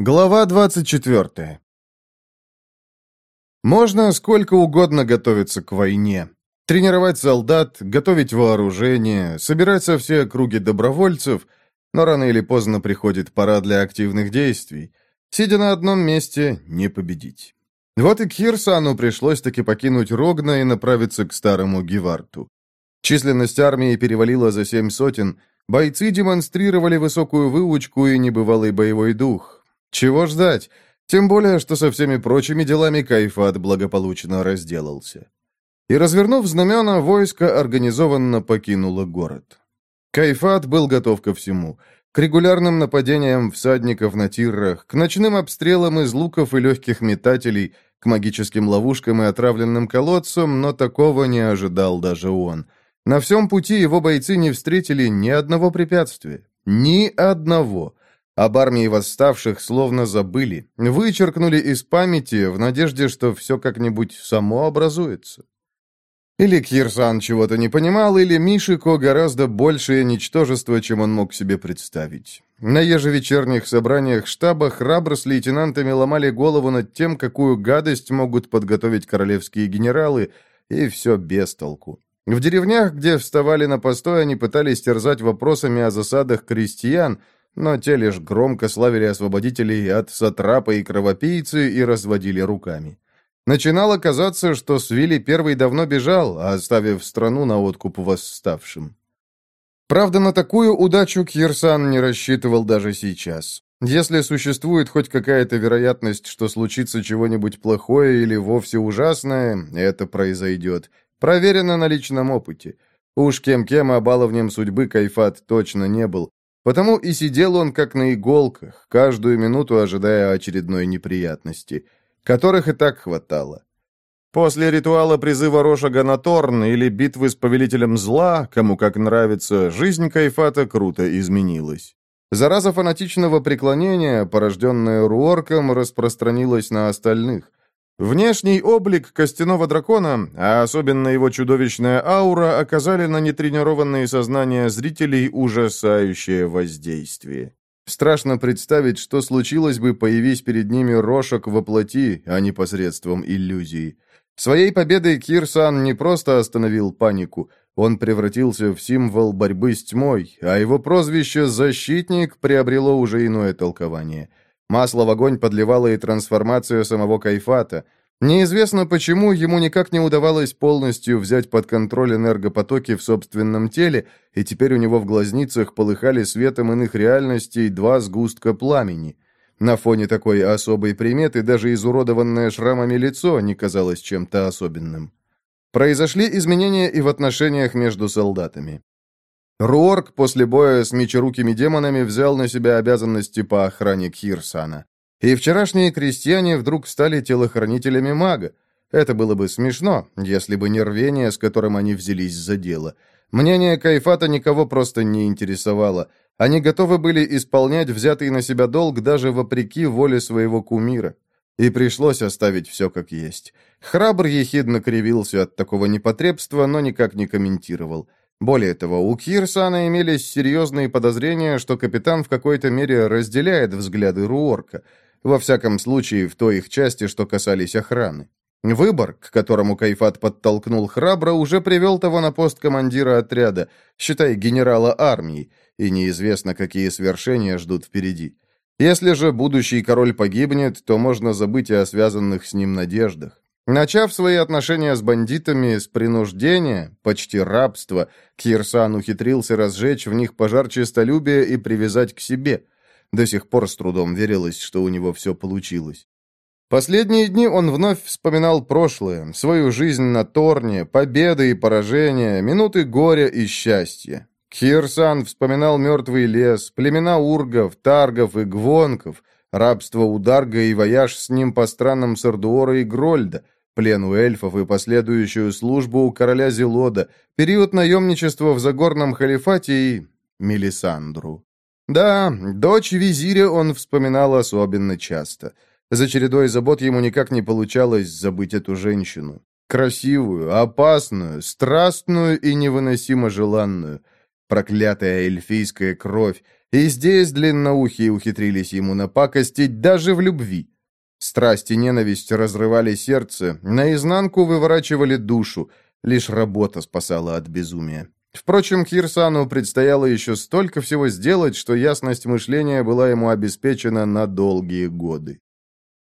Глава 24. Можно сколько угодно готовиться к войне. Тренировать солдат, готовить вооружение, собирать со все округи добровольцев, но рано или поздно приходит пора для активных действий. Сидя на одном месте, не победить. Вот и Кирсану пришлось таки покинуть Рогна и направиться к старому Геварту. Численность армии перевалила за семь сотен, бойцы демонстрировали высокую выучку и небывалый боевой дух, чего ждать? Тем более, что со всеми прочими делами Кайфат благополучно разделался. И, развернув знамена, войско организованно покинуло город. Кайфат был готов ко всему. К регулярным нападениям всадников на тиррах, к ночным обстрелам из луков и легких метателей, к магическим ловушкам и отравленным колодцам, но такого не ожидал даже он. На всем пути его бойцы не встретили ни одного препятствия. Ни одного. Об армии восставших словно забыли, вычеркнули из памяти в надежде, что все как-нибудь само образуется. Или Кирсан чего-то не понимал, или Мишико гораздо большее ничтожество, чем он мог себе представить. На ежевечерних собраниях штаба храбро с лейтенантами ломали голову над тем, какую гадость могут подготовить королевские генералы, и все без толку. В деревнях, где вставали на постой, они пытались терзать вопросами о засадах крестьян – но те лишь громко славили освободителей от сатрапа и кровопийцы и разводили руками. Начинало казаться, что Свили первый давно бежал, оставив страну на откуп восставшим. Правда, на такую удачу Кирсан не рассчитывал даже сейчас. Если существует хоть какая-то вероятность, что случится чего-нибудь плохое или вовсе ужасное, это произойдет. Проверено на личном опыте. Уж кем-кем, а баловнем судьбы Кайфат точно не был. Потому и сидел он как на иголках, каждую минуту ожидая очередной неприятности, которых и так хватало. После ритуала призыва Рошага на Торн или битвы с повелителем зла, кому как нравится, жизнь Кайфата круто изменилась. Зараза фанатичного преклонения, порожденная Руорком, распространилась на остальных. Внешний облик костяного дракона, а особенно его чудовищная аура, оказали на нетренированные сознания зрителей ужасающее воздействие. Страшно представить, что случилось бы, появись перед ними Рошок во плоти, а не посредством иллюзии. Своей победой Кирсан не просто остановил панику, он превратился в символ борьбы с тьмой, а его прозвище «Защитник» приобрело уже иное толкование – Масло в огонь подливало и трансформацию самого Кайфата. Неизвестно почему, ему никак не удавалось полностью взять под контроль энергопотоки в собственном теле, и теперь у него в глазницах полыхали светом иных реальностей два сгустка пламени. На фоне такой особой приметы даже изуродованное шрамами лицо не казалось чем-то особенным. Произошли изменения и в отношениях между солдатами. Руорк после боя с мечерукими демонами взял на себя обязанности по охране Кирсана. И вчерашние крестьяне вдруг стали телохранителями мага. Это было бы смешно, если бы не рвение, с которым они взялись за дело. Мнение Кайфата никого просто не интересовало. Они готовы были исполнять взятый на себя долг даже вопреки воле своего кумира. И пришлось оставить все как есть. Храбр ехидно кривился от такого непотребства, но никак не комментировал. Более того, у Кирсана имелись серьезные подозрения, что капитан в какой-то мере разделяет взгляды Руорка, во всяком случае в той их части, что касались охраны. Выбор, к которому Кайфат подтолкнул храбро, уже привел того на пост командира отряда, считай генерала армии, и неизвестно, какие свершения ждут впереди. Если же будущий король погибнет, то можно забыть и о связанных с ним надеждах. Начав свои отношения с бандитами с принуждения, почти рабства, Кирсан ухитрился разжечь в них пожар честолюбия и привязать к себе. До сих пор с трудом верилось, что у него все получилось. Последние дни он вновь вспоминал прошлое, свою жизнь на Торне, победы и поражения, минуты горя и счастья. Кирсан вспоминал мертвый лес, племена ургов, таргов и гвонков, рабство у Дарга и вояж с ним по странам Сардуора и Грольда — плен у эльфов и последующую службу у короля Зелода, период наемничества в Загорном халифате и... Мелисандру. Да, дочь визиря он вспоминал особенно часто. За чередой забот ему никак не получалось забыть эту женщину. Красивую, опасную, страстную и невыносимо желанную. Проклятая эльфийская кровь, И здесь длинноухие ухитрились ему напакостить даже в любви. Страсть и ненависть разрывали сердце, наизнанку выворачивали душу, лишь работа спасала от безумия. Впрочем, Кирсану предстояло еще столько всего сделать, что ясность мышления была ему обеспечена на долгие годы.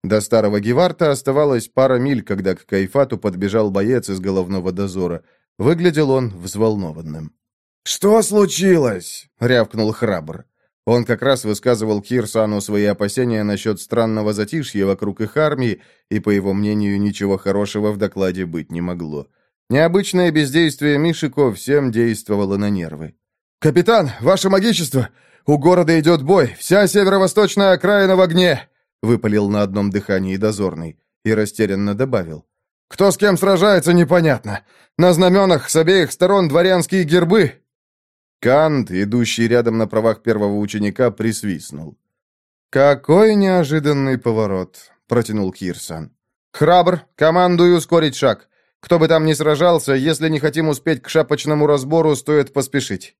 До старого Геварта оставалось пара миль, когда к Кайфату подбежал боец из головного дозора. Выглядел он взволнованным. «Что случилось?» — рявкнул храбр. Он как раз высказывал Кирсану свои опасения насчет странного затишья вокруг их армии, и, по его мнению, ничего хорошего в докладе быть не могло. Необычное бездействие Мишико всем действовало на нервы. «Капитан, ваше магичество! У города идет бой! Вся северо-восточная окраина в огне!» выпалил на одном дыхании дозорный и растерянно добавил. «Кто с кем сражается, непонятно. На знаменах с обеих сторон дворянские гербы!» Кант, идущий рядом на правах первого ученика, присвистнул. «Какой неожиданный поворот!» — протянул Кирсан. «Храбр, командую ускорить шаг. Кто бы там ни сражался, если не хотим успеть к шапочному разбору, стоит поспешить».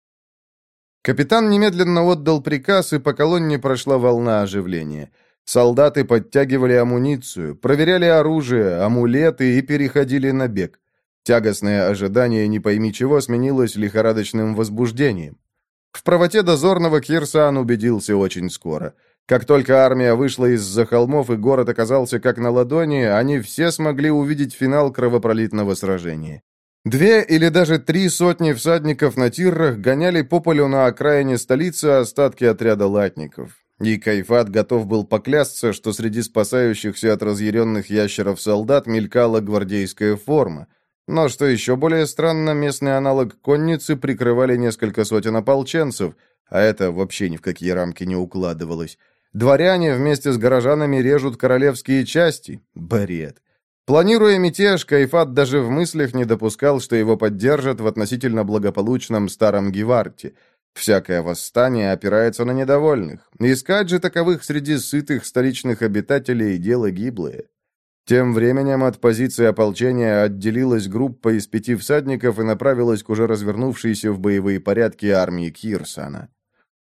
Капитан немедленно отдал приказ, и по колонне прошла волна оживления. Солдаты подтягивали амуницию, проверяли оружие, амулеты и переходили на бег. Тягостное ожидание не пойми чего сменилось лихорадочным возбуждением. В правоте дозорного Кирсан убедился очень скоро. Как только армия вышла из-за холмов и город оказался как на ладони, они все смогли увидеть финал кровопролитного сражения. Две или даже три сотни всадников на тиррах гоняли по полю на окраине столицы остатки отряда латников. И Кайфат готов был поклясться, что среди спасающихся от разъяренных ящеров солдат мелькала гвардейская форма. Но, что еще более странно, местный аналог конницы прикрывали несколько сотен ополченцев, а это вообще ни в какие рамки не укладывалось. Дворяне вместе с горожанами режут королевские части. Бред. Планируя мятеж, Кайфат даже в мыслях не допускал, что его поддержат в относительно благополучном старом Геварте. Всякое восстание опирается на недовольных. Искать же таковых среди сытых столичных обитателей – дело гиблое. Тем временем от позиции ополчения отделилась группа из пяти всадников и направилась к уже развернувшейся в боевые порядки армии Кирсана.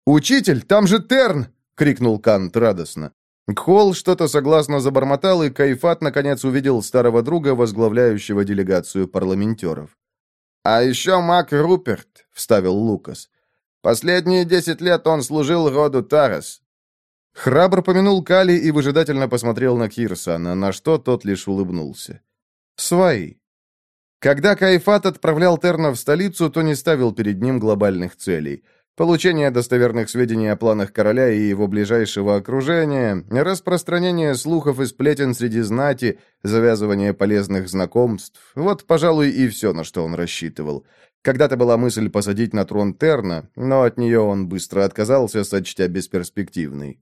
«Учитель, там же Терн!» крикнул Кант радостно. Кхол что-то согласно забормотал, и Кайфат наконец увидел старого друга, возглавляющего делегацию парламентеров. «А еще маг Руперт», — вставил Лукас. «Последние десять лет он служил роду Тарас». Храбр помянул Кали и выжидательно посмотрел на Кирсана, на что тот лишь улыбнулся. «Свои». Когда Кайфат отправлял Терна в столицу, то не ставил перед ним глобальных целей — Получение достоверных сведений о планах короля и его ближайшего окружения, распространение слухов и сплетен среди знати, завязывание полезных знакомств – вот, пожалуй, и все, на что он рассчитывал. Когда-то была мысль посадить на трон Терна, но от нее он быстро отказался, сочтя бесперспективной.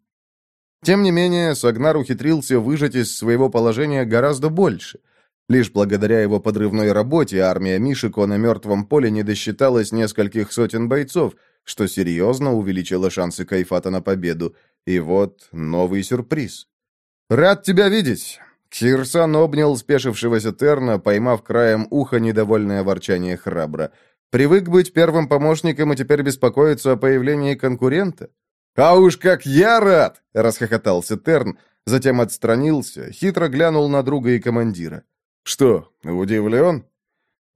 Тем не менее, Сагнар ухитрился выжать из своего положения гораздо больше. Лишь благодаря его подрывной работе армия Мишико на мертвом поле не досчиталась нескольких сотен бойцов – что серьезно увеличило шансы Кайфата на победу. И вот новый сюрприз. «Рад тебя видеть!» Кирсан обнял спешившегося Терна, поймав краем уха недовольное ворчание храбра. «Привык быть первым помощником и теперь беспокоиться о появлении конкурента?» «А уж как я рад!» — расхохотался Терн, затем отстранился, хитро глянул на друга и командира. «Что, удивлен?»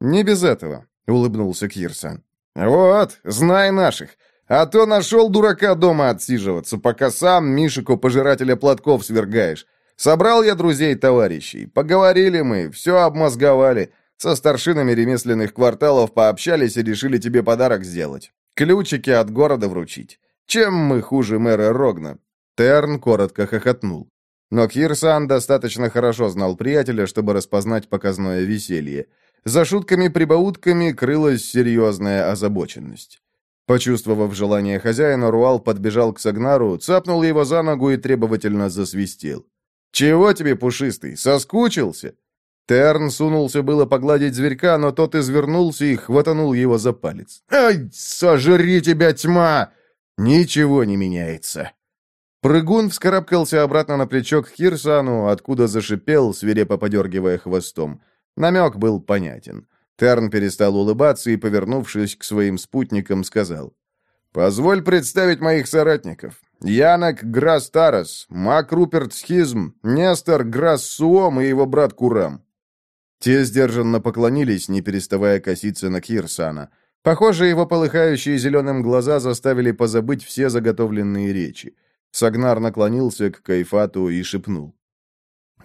«Не без этого», — улыбнулся Кирсан. «Вот, знай наших. А то нашел дурака дома отсиживаться, пока сам Мишику пожирателя платков свергаешь. Собрал я друзей-товарищей. Поговорили мы, все обмозговали. Со старшинами ремесленных кварталов пообщались и решили тебе подарок сделать. Ключики от города вручить. Чем мы хуже мэра Рогна?» Терн коротко хохотнул. Но Кирсан достаточно хорошо знал приятеля, чтобы распознать показное веселье. За шутками-прибаутками крылась серьезная озабоченность. Почувствовав желание хозяина, Руал подбежал к Сагнару, цапнул его за ногу и требовательно засвистел. «Чего тебе, пушистый, соскучился?» Терн сунулся было погладить зверька, но тот извернулся и хватанул его за палец. «Ай, сожри тебя, тьма!» «Ничего не меняется». Прыгун вскарабкался обратно на плечо к Кирсану, откуда зашипел, свирепо подергивая хвостом. Намек был понятен. Терн перестал улыбаться и, повернувшись к своим спутникам, сказал. Позволь представить моих соратников. Янок Грас-Тарас, Мак Руперт Схизм, Нестор Грас-Суом и его брат Курам. Те сдержанно поклонились, не переставая коситься на Кирсана. Похоже, его полыхающие зеленым глаза заставили позабыть все заготовленные речи. Сагнар наклонился к Кайфату и шепнул.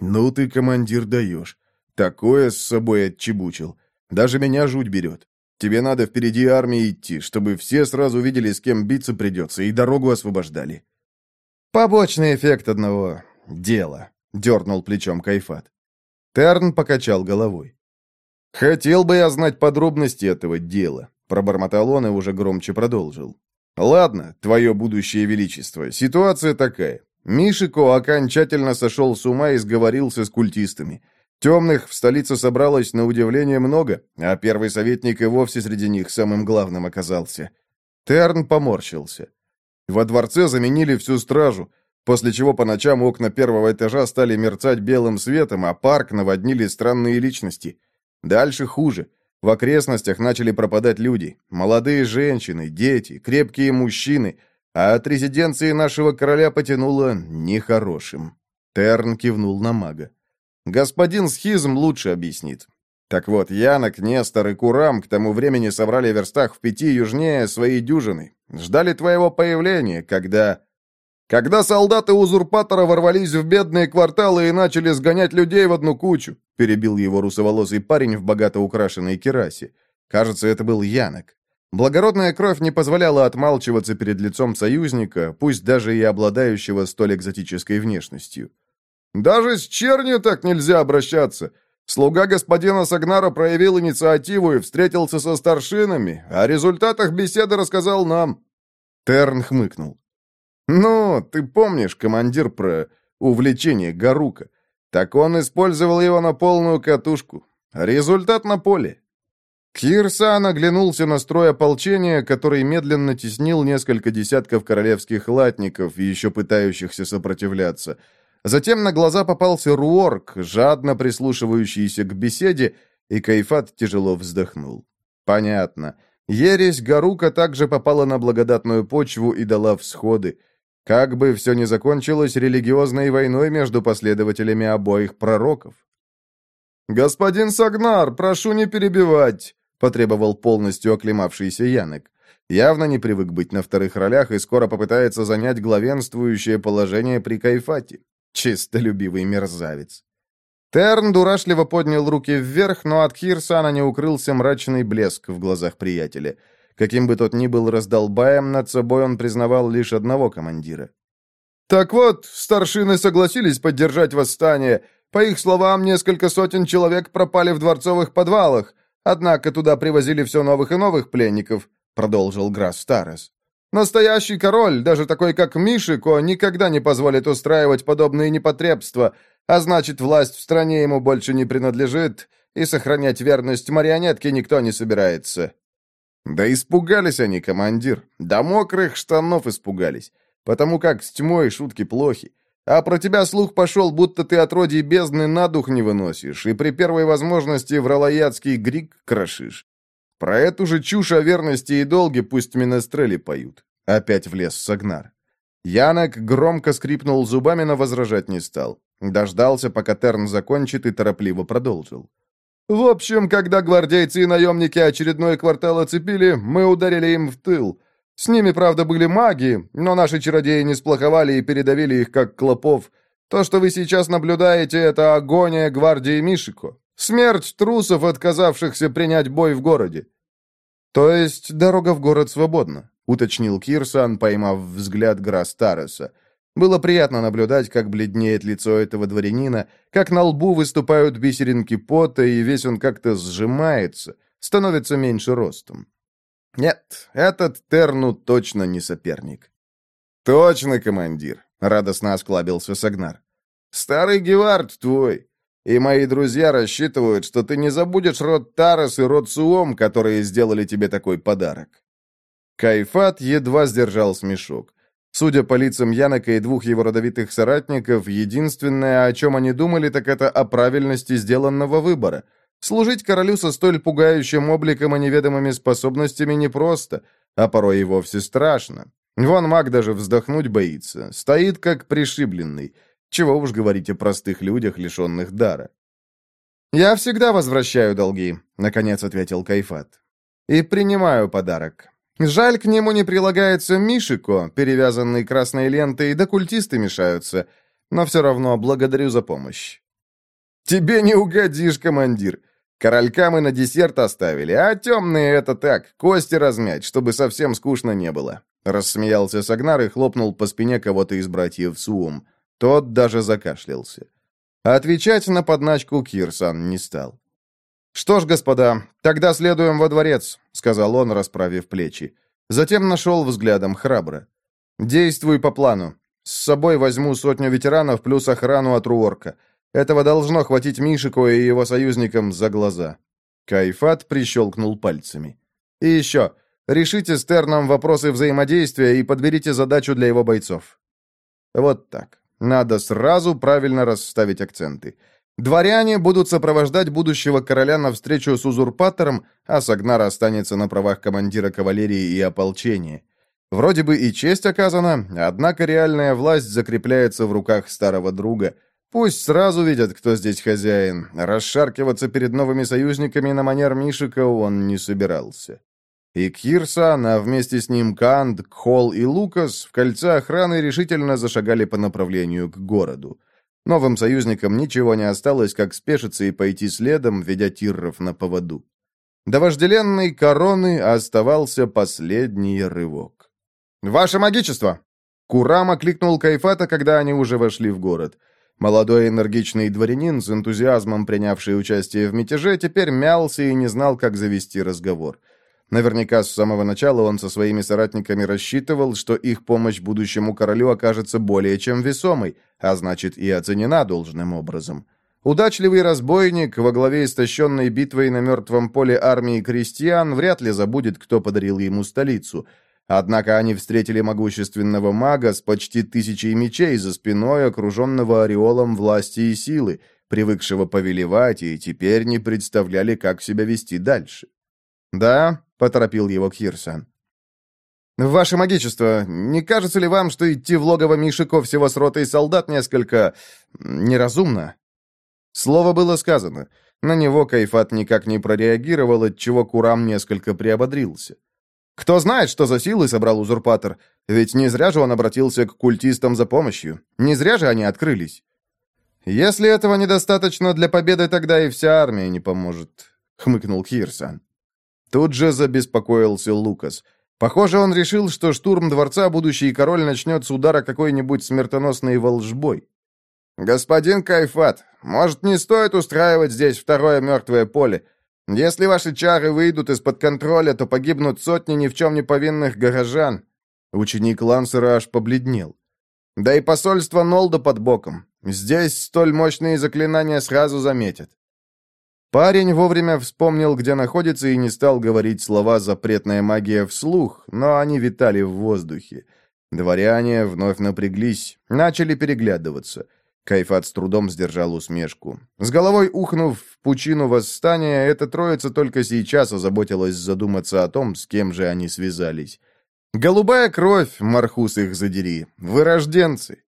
«Ну ты, командир, даешь. Такое с собой отчебучил. Даже меня жуть берет. Тебе надо впереди армии идти, чтобы все сразу видели, с кем биться придется, и дорогу освобождали». «Побочный эффект одного дела», — дернул плечом Кайфат. Терн покачал головой. «Хотел бы я знать подробности этого дела», — пробормотал он и уже громче продолжил. «Ладно, твое будущее величество, ситуация такая. Мишико окончательно сошел с ума и сговорился с культистами. Темных в столице собралось на удивление много, а первый советник и вовсе среди них самым главным оказался. Терн поморщился. Во дворце заменили всю стражу, после чего по ночам окна первого этажа стали мерцать белым светом, а парк наводнили странные личности. Дальше хуже. В окрестностях начали пропадать люди. Молодые женщины, дети, крепкие мужчины. А от резиденции нашего короля потянуло нехорошим. Терн кивнул на мага. Господин Схизм лучше объяснит. Так вот, Янок, Нестор и Курам к тому времени собрали в верстах в пяти южнее свои дюжины. Ждали твоего появления, когда... Когда солдаты узурпатора ворвались в бедные кварталы и начали сгонять людей в одну кучу, перебил его русоволосый парень в богато украшенной керасе. Кажется, это был Янок. Благородная кровь не позволяла отмалчиваться перед лицом союзника, пусть даже и обладающего столь экзотической внешностью. Даже с чернью так нельзя обращаться. Слуга господина Сагнара проявил инициативу и встретился со старшинами, о результатах беседы рассказал нам». Терн хмыкнул. «Ну, ты помнишь, командир, про увлечение Гарука. Так он использовал его на полную катушку. Результат на поле». Кирсан оглянулся на строй ополчения, который медленно теснил несколько десятков королевских латников, еще пытающихся сопротивляться – Затем на глаза попался Руорк, жадно прислушивающийся к беседе, и Кайфат тяжело вздохнул. Понятно. Ересь Гарука также попала на благодатную почву и дала всходы. Как бы все ни закончилось религиозной войной между последователями обоих пророков. «Господин Сагнар, прошу не перебивать», — потребовал полностью оклемавшийся Янок. Явно не привык быть на вторых ролях и скоро попытается занять главенствующее положение при Кайфате. Чистолюбивый мерзавец. Терн дурашливо поднял руки вверх, но от Кирсана не укрылся мрачный блеск в глазах приятеля. Каким бы тот ни был раздолбаем, над собой он признавал лишь одного командира. «Так вот, старшины согласились поддержать восстание. По их словам, несколько сотен человек пропали в дворцовых подвалах, однако туда привозили все новых и новых пленников», — продолжил Грасс Старос. Настоящий король, даже такой как Мишико, никогда не позволит устраивать подобные непотребства, а значит, власть в стране ему больше не принадлежит, и сохранять верность марионетке никто не собирается. Да испугались они, командир. До мокрых штанов испугались. Потому как с тьмой шутки плохи. А про тебя слух пошел, будто ты отродье бездны на дух не выносишь, и при первой возможности в ралаядский грик крошишь. Про эту же чушь о верности и долге пусть менестрели поют. Опять влез Сагнар. Янок громко скрипнул зубами, но возражать не стал. Дождался, пока Терн закончит, и торопливо продолжил. «В общем, когда гвардейцы и наемники очередной квартал оцепили, мы ударили им в тыл. С ними, правда, были маги, но наши чародеи не сплоховали и передавили их, как клопов. То, что вы сейчас наблюдаете, это агония гвардии Мишико. Смерть трусов, отказавшихся принять бой в городе. То есть дорога в город свободна, уточнил Кирсан, поймав взгляд Грастареса. Было приятно наблюдать, как бледнеет лицо этого дворянина, как на лбу выступают бисеринки пота, и весь он как-то сжимается, становится меньше ростом. Нет, этот Терну точно не соперник. «Точно, командир!» — радостно осклабился Сагнар. «Старый Гевард твой! И мои друзья рассчитывают, что ты не забудешь род Тарас и род Суом, которые сделали тебе такой подарок». Кайфат едва сдержал смешок. Судя по лицам Янока и двух его родовитых соратников, единственное, о чем они думали, так это о правильности сделанного выбора. Служить королю со столь пугающим обликом и неведомыми способностями непросто, а порой и вовсе страшно. Вон маг даже вздохнуть боится, стоит как пришибленный. Чего уж говорить о простых людях, лишенных дара. «Я всегда возвращаю долги», — наконец ответил Кайфат. «И принимаю подарок. Жаль, к нему не прилагается Мишико, перевязанный красной лентой, да культисты мешаются, но все равно благодарю за помощь». «Тебе не угодишь, командир. Королька мы на десерт оставили, а темные это так, кости размять, чтобы совсем скучно не было». Рассмеялся Сагнар и хлопнул по спине кого-то из братьев Суум. Тот даже закашлялся. Отвечать на подначку Кирсан не стал. «Что ж, господа, тогда следуем во дворец», — сказал он, расправив плечи. Затем нашел взглядом храбро. «Действуй по плану. С собой возьму сотню ветеранов плюс охрану от Руорка. Этого должно хватить Мишику и его союзникам за глаза». Кайфат прищелкнул пальцами. «И еще, решите с Терном вопросы взаимодействия и подберите задачу для его бойцов». Вот так. Надо сразу правильно расставить акценты. Дворяне будут сопровождать будущего короля на встречу с узурпатором, а Сагнар останется на правах командира кавалерии и ополчения. Вроде бы и честь оказана, однако реальная власть закрепляется в руках старого друга. Пусть сразу видят, кто здесь хозяин. Расшаркиваться перед новыми союзниками на манер Мишика он не собирался. И Кирсан, а вместе с ним Канд, Кхол и Лукас в кольце охраны решительно зашагали по направлению к городу. Новым союзникам ничего не осталось, как спешиться и пойти следом, ведя тирров на поводу. До вожделенной короны оставался последний рывок. «Ваше магичество!» Курама кликнул Кайфата, когда они уже вошли в город. Молодой энергичный дворянин, с энтузиазмом принявший участие в мятеже, теперь мялся и не знал, как завести разговор. Наверняка с самого начала он со своими соратниками рассчитывал, что их помощь будущему королю окажется более чем весомой, а значит и оценена должным образом. Удачливый разбойник во главе истощенной битвой на мертвом поле армии крестьян вряд ли забудет, кто подарил ему столицу. Однако они встретили могущественного мага с почти тысячей мечей за спиной, окруженного ореолом власти и силы, привыкшего повелевать, и теперь не представляли, как себя вести дальше. Да, — поторопил его Кирсан. «Ваше магичество, не кажется ли вам, что идти в логово Мишиков всего с ротой солдат несколько... неразумно?» Слово было сказано. На него Кайфат никак не прореагировал, отчего Курам несколько приободрился. «Кто знает, что за силы собрал узурпатор? Ведь не зря же он обратился к культистам за помощью. Не зря же они открылись. Если этого недостаточно для победы, тогда и вся армия не поможет», — хмыкнул Кирсан. Тут же забеспокоился Лукас. Похоже, он решил, что штурм дворца будущий король начнет с удара какой-нибудь смертоносной волжбой. «Господин Кайфат, может, не стоит устраивать здесь второе мертвое поле? Если ваши чары выйдут из-под контроля, то погибнут сотни ни в чем не повинных горожан». Ученик Лансера аж побледнел. «Да и посольство Нолда под боком. Здесь столь мощные заклинания сразу заметят. Парень вовремя вспомнил, где находится, и не стал говорить слова «запретная магия» вслух, но они витали в воздухе. Дворяне вновь напряглись, начали переглядываться. Кайфат с трудом сдержал усмешку. С головой ухнув в пучину восстания, эта троица только сейчас озаботилась задуматься о том, с кем же они связались. Голубая кровь, Мархус их задери, вырожденцы.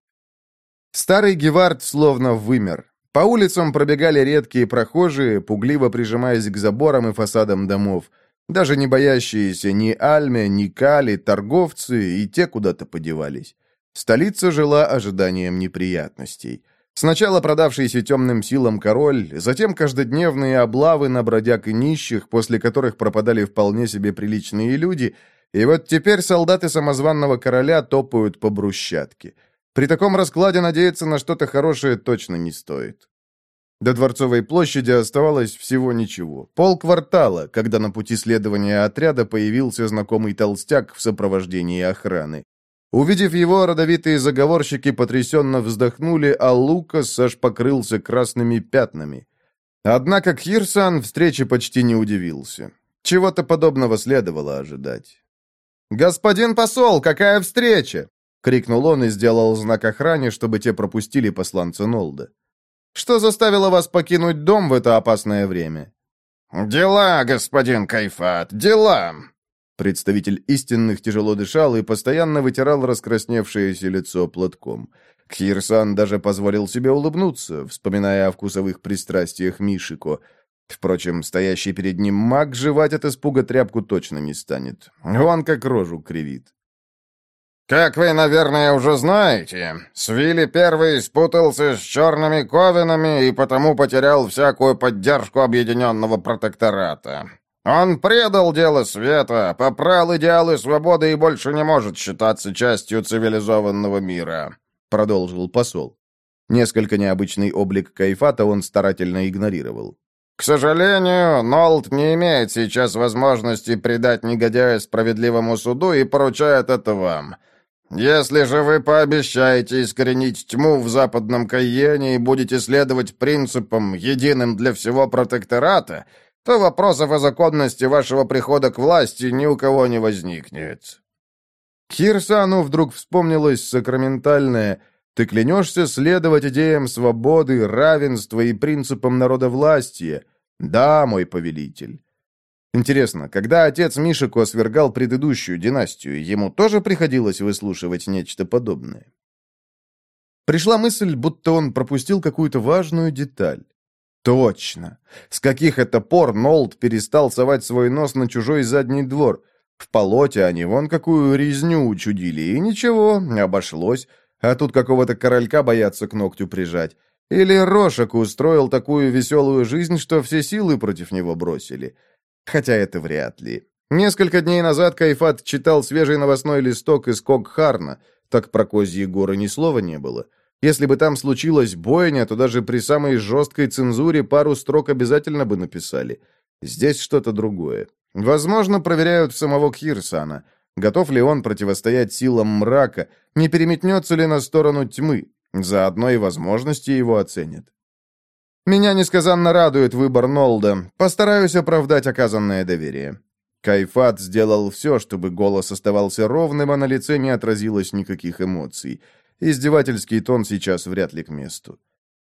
Старый Гевард словно вымер. По улицам пробегали редкие прохожие, пугливо прижимаясь к заборам и фасадам домов. Даже не боящиеся ни Альме, ни Кали, торговцы и те куда-то подевались. Столица жила ожиданием неприятностей. Сначала продавшийся темным силам король, затем каждодневные облавы на бродяг и нищих, после которых пропадали вполне себе приличные люди, и вот теперь солдаты самозванного короля топают по брусчатке – при таком раскладе надеяться на что-то хорошее точно не стоит. До Дворцовой площади оставалось всего ничего. Полквартала, когда на пути следования отряда появился знакомый толстяк в сопровождении охраны. Увидев его, родовитые заговорщики потрясенно вздохнули, а Лукас аж покрылся красными пятнами. Однако Кирсан встрече почти не удивился. Чего-то подобного следовало ожидать. «Господин посол, какая встреча!» — крикнул он и сделал знак охране, чтобы те пропустили посланца Нолда. «Что заставило вас покинуть дом в это опасное время?» «Дела, господин Кайфат, дела!» Представитель истинных тяжело дышал и постоянно вытирал раскрасневшееся лицо платком. Кхирсан даже позволил себе улыбнуться, вспоминая о вкусовых пристрастиях Мишико. Впрочем, стоящий перед ним маг жевать от испуга тряпку точно не станет. Он как рожу кривит. «Как вы, наверное, уже знаете, Свили Первый спутался с черными ковинами и потому потерял всякую поддержку объединенного протектората. Он предал дело света, попрал идеалы свободы и больше не может считаться частью цивилизованного мира», — продолжил посол. Несколько необычный облик Кайфата он старательно игнорировал. «К сожалению, Нолт не имеет сейчас возможности предать негодяя справедливому суду и поручает это вам». Если же вы пообещаете искоренить тьму в западном Кайене и будете следовать принципам, единым для всего протектората, то вопросов о законности вашего прихода к власти ни у кого не возникнет». Хирсану вдруг вспомнилось сакраментальное «Ты клянешься следовать идеям свободы, равенства и принципам народовластия? Да, мой повелитель». Интересно, когда отец Мишико свергал предыдущую династию, ему тоже приходилось выслушивать нечто подобное? Пришла мысль, будто он пропустил какую-то важную деталь. Точно. С каких это пор Нолд перестал совать свой нос на чужой задний двор? В полоте они вон какую резню учудили, и ничего, обошлось. А тут какого-то королька боятся к ногтю прижать. Или Рошек устроил такую веселую жизнь, что все силы против него бросили. Хотя это вряд ли. Несколько дней назад Кайфат читал свежий новостной листок из Когхарна. Так про Козьи горы ни слова не было. Если бы там случилась бойня, то даже при самой жесткой цензуре пару строк обязательно бы написали. Здесь что-то другое. Возможно, проверяют самого Кхирсана. Готов ли он противостоять силам мрака? Не переметнется ли на сторону тьмы? Заодно и возможности его оценят. Меня несказанно радует выбор Нолда. Постараюсь оправдать оказанное доверие. Кайфат сделал все, чтобы голос оставался ровным, а на лице не отразилось никаких эмоций. Издевательский тон сейчас вряд ли к месту.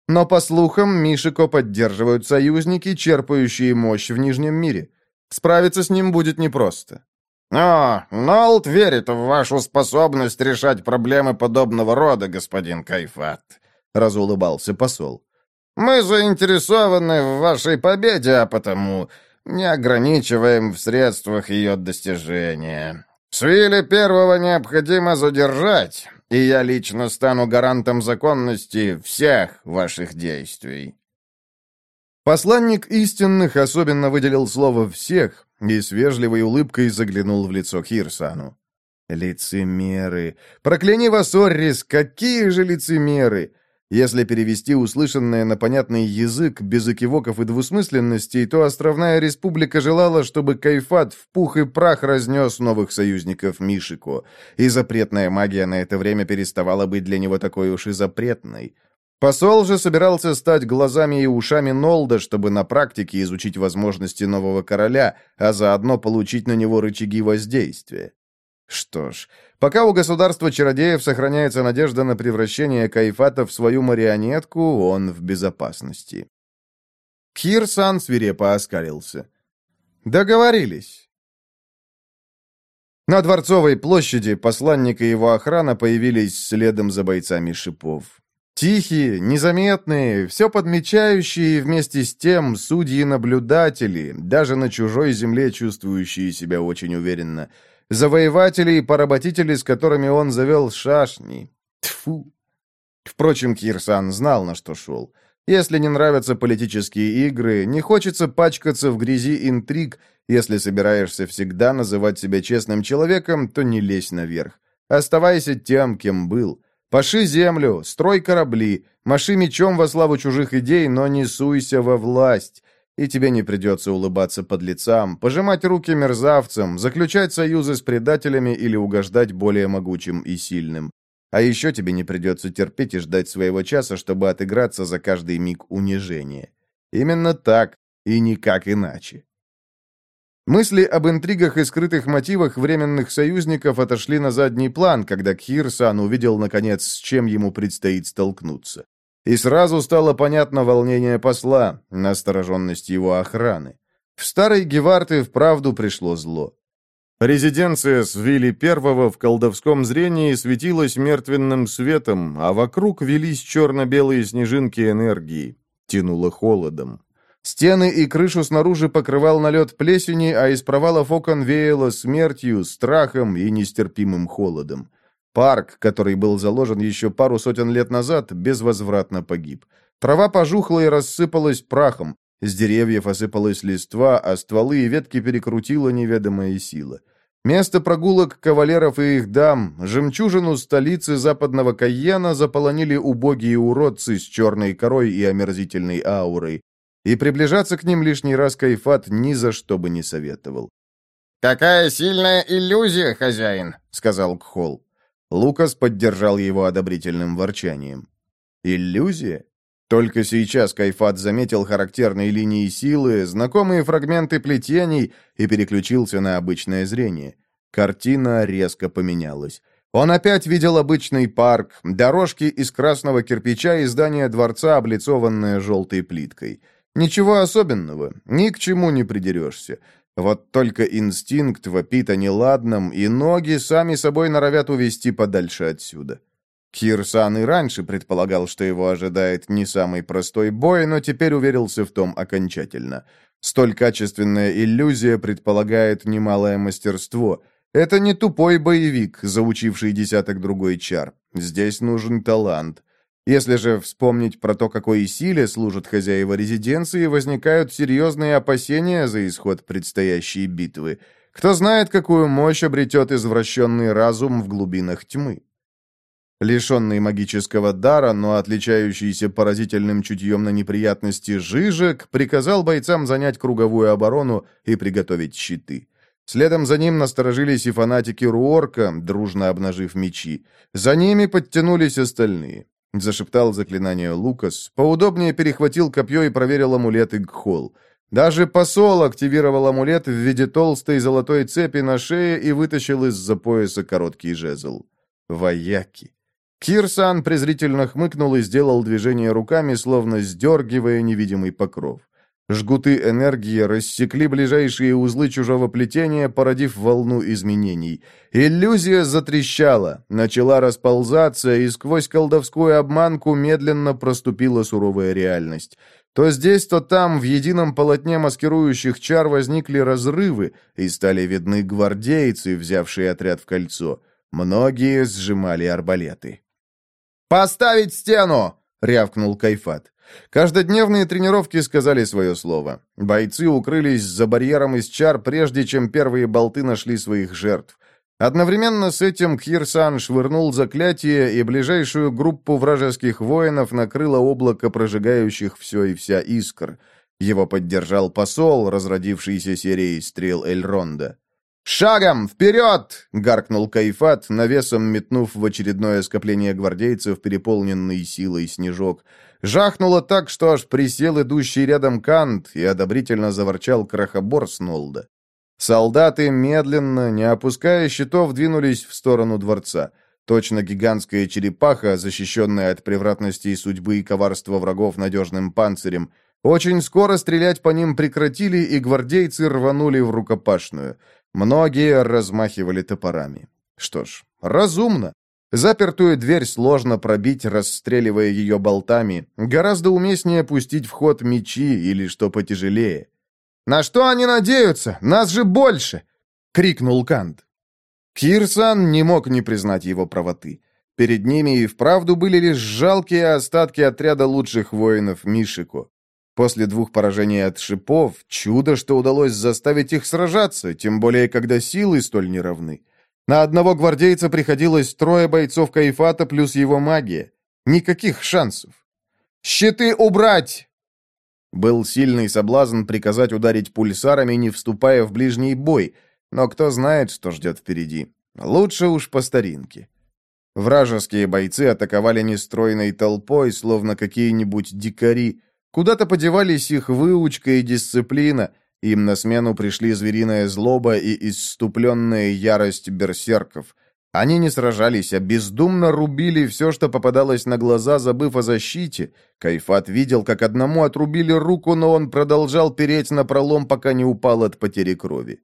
Но, по слухам, Мишико поддерживают союзники, черпающие мощь в Нижнем мире. Справиться с ним будет непросто. «О, Нолд верит в вашу способность решать проблемы подобного рода, господин Кайфат», — разулыбался посол. Мы заинтересованы в вашей победе, а потому не ограничиваем в средствах ее достижения. Свили первого необходимо задержать, и я лично стану гарантом законности всех ваших действий». Посланник истинных особенно выделил слово «всех» и с вежливой улыбкой заглянул в лицо Хирсану. «Лицемеры! Прокляни вас, Оррис, какие же лицемеры! Если перевести услышанное на понятный язык без экивоков и двусмысленностей, то Островная Республика желала, чтобы Кайфат в пух и прах разнес новых союзников Мишико, и запретная магия на это время переставала быть для него такой уж и запретной. Посол же собирался стать глазами и ушами Нолда, чтобы на практике изучить возможности нового короля, а заодно получить на него рычаги воздействия. Что ж, пока у государства чародеев сохраняется надежда на превращение Кайфата в свою марионетку, он в безопасности. Кир-сан свирепо оскалился. «Договорились». На Дворцовой площади посланник и его охрана появились следом за бойцами шипов. Тихие, незаметные, все подмечающие вместе с тем судьи-наблюдатели, даже на чужой земле чувствующие себя очень уверенно – завоеватели и поработители, с которыми он завел шашни. Тфу. Впрочем, Кирсан знал, на что шел. Если не нравятся политические игры, не хочется пачкаться в грязи интриг, если собираешься всегда называть себя честным человеком, то не лезь наверх. Оставайся тем, кем был. Паши землю, строй корабли, маши мечом во славу чужих идей, но не суйся во власть и тебе не придется улыбаться под лицам, пожимать руки мерзавцам, заключать союзы с предателями или угождать более могучим и сильным. А еще тебе не придется терпеть и ждать своего часа, чтобы отыграться за каждый миг унижения. Именно так и никак иначе. Мысли об интригах и скрытых мотивах временных союзников отошли на задний план, когда Кхир-сан увидел, наконец, с чем ему предстоит столкнуться. И сразу стало понятно волнение посла, настороженность его охраны. В старой Геварты вправду пришло зло. Резиденция Свили Первого в колдовском зрении светилась мертвенным светом, а вокруг велись черно-белые снежинки энергии. Тянуло холодом. Стены и крышу снаружи покрывал налет плесени, а из провалов окон веяло смертью, страхом и нестерпимым холодом. Парк, который был заложен еще пару сотен лет назад, безвозвратно погиб. Трава пожухла и рассыпалась прахом, с деревьев осыпалась листва, а стволы и ветки перекрутила неведомая сила. Место прогулок кавалеров и их дам, жемчужину столицы западного Кайена заполонили убогие уродцы с черной корой и омерзительной аурой, и приближаться к ним лишний раз Кайфат ни за что бы не советовал. «Какая сильная иллюзия, хозяин!» — сказал Кхол. Лукас поддержал его одобрительным ворчанием. «Иллюзия?» Только сейчас Кайфат заметил характерные линии силы, знакомые фрагменты плетений и переключился на обычное зрение. Картина резко поменялась. Он опять видел обычный парк, дорожки из красного кирпича и здание дворца, облицованное желтой плиткой. Ничего особенного, ни к чему не придерешься. Вот только инстинкт вопит о неладном, и ноги сами собой норовят увести подальше отсюда. Кирсан и раньше предполагал, что его ожидает не самый простой бой, но теперь уверился в том окончательно. Столь качественная иллюзия предполагает немалое мастерство. Это не тупой боевик, заучивший десяток другой чар. Здесь нужен талант. Если же вспомнить про то, какой силе служат хозяева резиденции, возникают серьезные опасения за исход предстоящей битвы. Кто знает, какую мощь обретет извращенный разум в глубинах тьмы. Лишенный магического дара, но отличающийся поразительным чутьем на неприятности Жижек, приказал бойцам занять круговую оборону и приготовить щиты. Следом за ним насторожились и фанатики Руорка, дружно обнажив мечи. За ними подтянулись остальные. Зашептал заклинание Лукас, поудобнее перехватил копье и проверил амулет Игхол. Даже посол активировал амулет в виде толстой золотой цепи на шее и вытащил из-за пояса короткий жезл. Вояки. Кирсан презрительно хмыкнул и сделал движение руками, словно сдергивая невидимый покров. Жгуты энергии рассекли ближайшие узлы чужого плетения, породив волну изменений. Иллюзия затрещала, начала расползаться, и сквозь колдовскую обманку медленно проступила суровая реальность. То здесь, то там, в едином полотне маскирующих чар возникли разрывы, и стали видны гвардейцы, взявшие отряд в кольцо. Многие сжимали арбалеты. «Поставить стену!» — рявкнул Кайфат. Каждодневные тренировки сказали свое слово. Бойцы укрылись за барьером из чар, прежде чем первые болты нашли своих жертв. Одновременно с этим Кхирсан швырнул заклятие, и ближайшую группу вражеских воинов накрыло облако прожигающих все и вся искр. Его поддержал посол, разродившийся серией стрел Эльронда. «Шагом! Вперед!» — гаркнул Кайфат, навесом метнув в очередное скопление гвардейцев переполненный силой снежок. Жахнуло так, что аж присел идущий рядом Кант и одобрительно заворчал крохобор Снолда. Солдаты медленно, не опуская щитов, двинулись в сторону дворца. Точно гигантская черепаха, защищенная от превратностей судьбы и коварства врагов надежным панцирем. Очень скоро стрелять по ним прекратили, и гвардейцы рванули в рукопашную — Многие размахивали топорами. Что ж, разумно. Запертую дверь сложно пробить, расстреливая ее болтами. Гораздо уместнее пустить в ход мечи или что потяжелее. «На что они надеются? Нас же больше!» — крикнул Кант. Кирсан не мог не признать его правоты. Перед ними и вправду были лишь жалкие остатки отряда лучших воинов Мишико. После двух поражений от шипов, чудо, что удалось заставить их сражаться, тем более, когда силы столь неравны. На одного гвардейца приходилось трое бойцов Кайфата плюс его магия. Никаких шансов. «Щиты убрать!» Был сильный соблазн приказать ударить пульсарами, не вступая в ближний бой, но кто знает, что ждет впереди. Лучше уж по старинке. Вражеские бойцы атаковали нестройной толпой, словно какие-нибудь дикари, Куда-то подевались их выучка и дисциплина, им на смену пришли звериная злоба и иступленная ярость берсерков. Они не сражались, а бездумно рубили все, что попадалось на глаза, забыв о защите. Кайфат видел, как одному отрубили руку, но он продолжал переть на пролом, пока не упал от потери крови.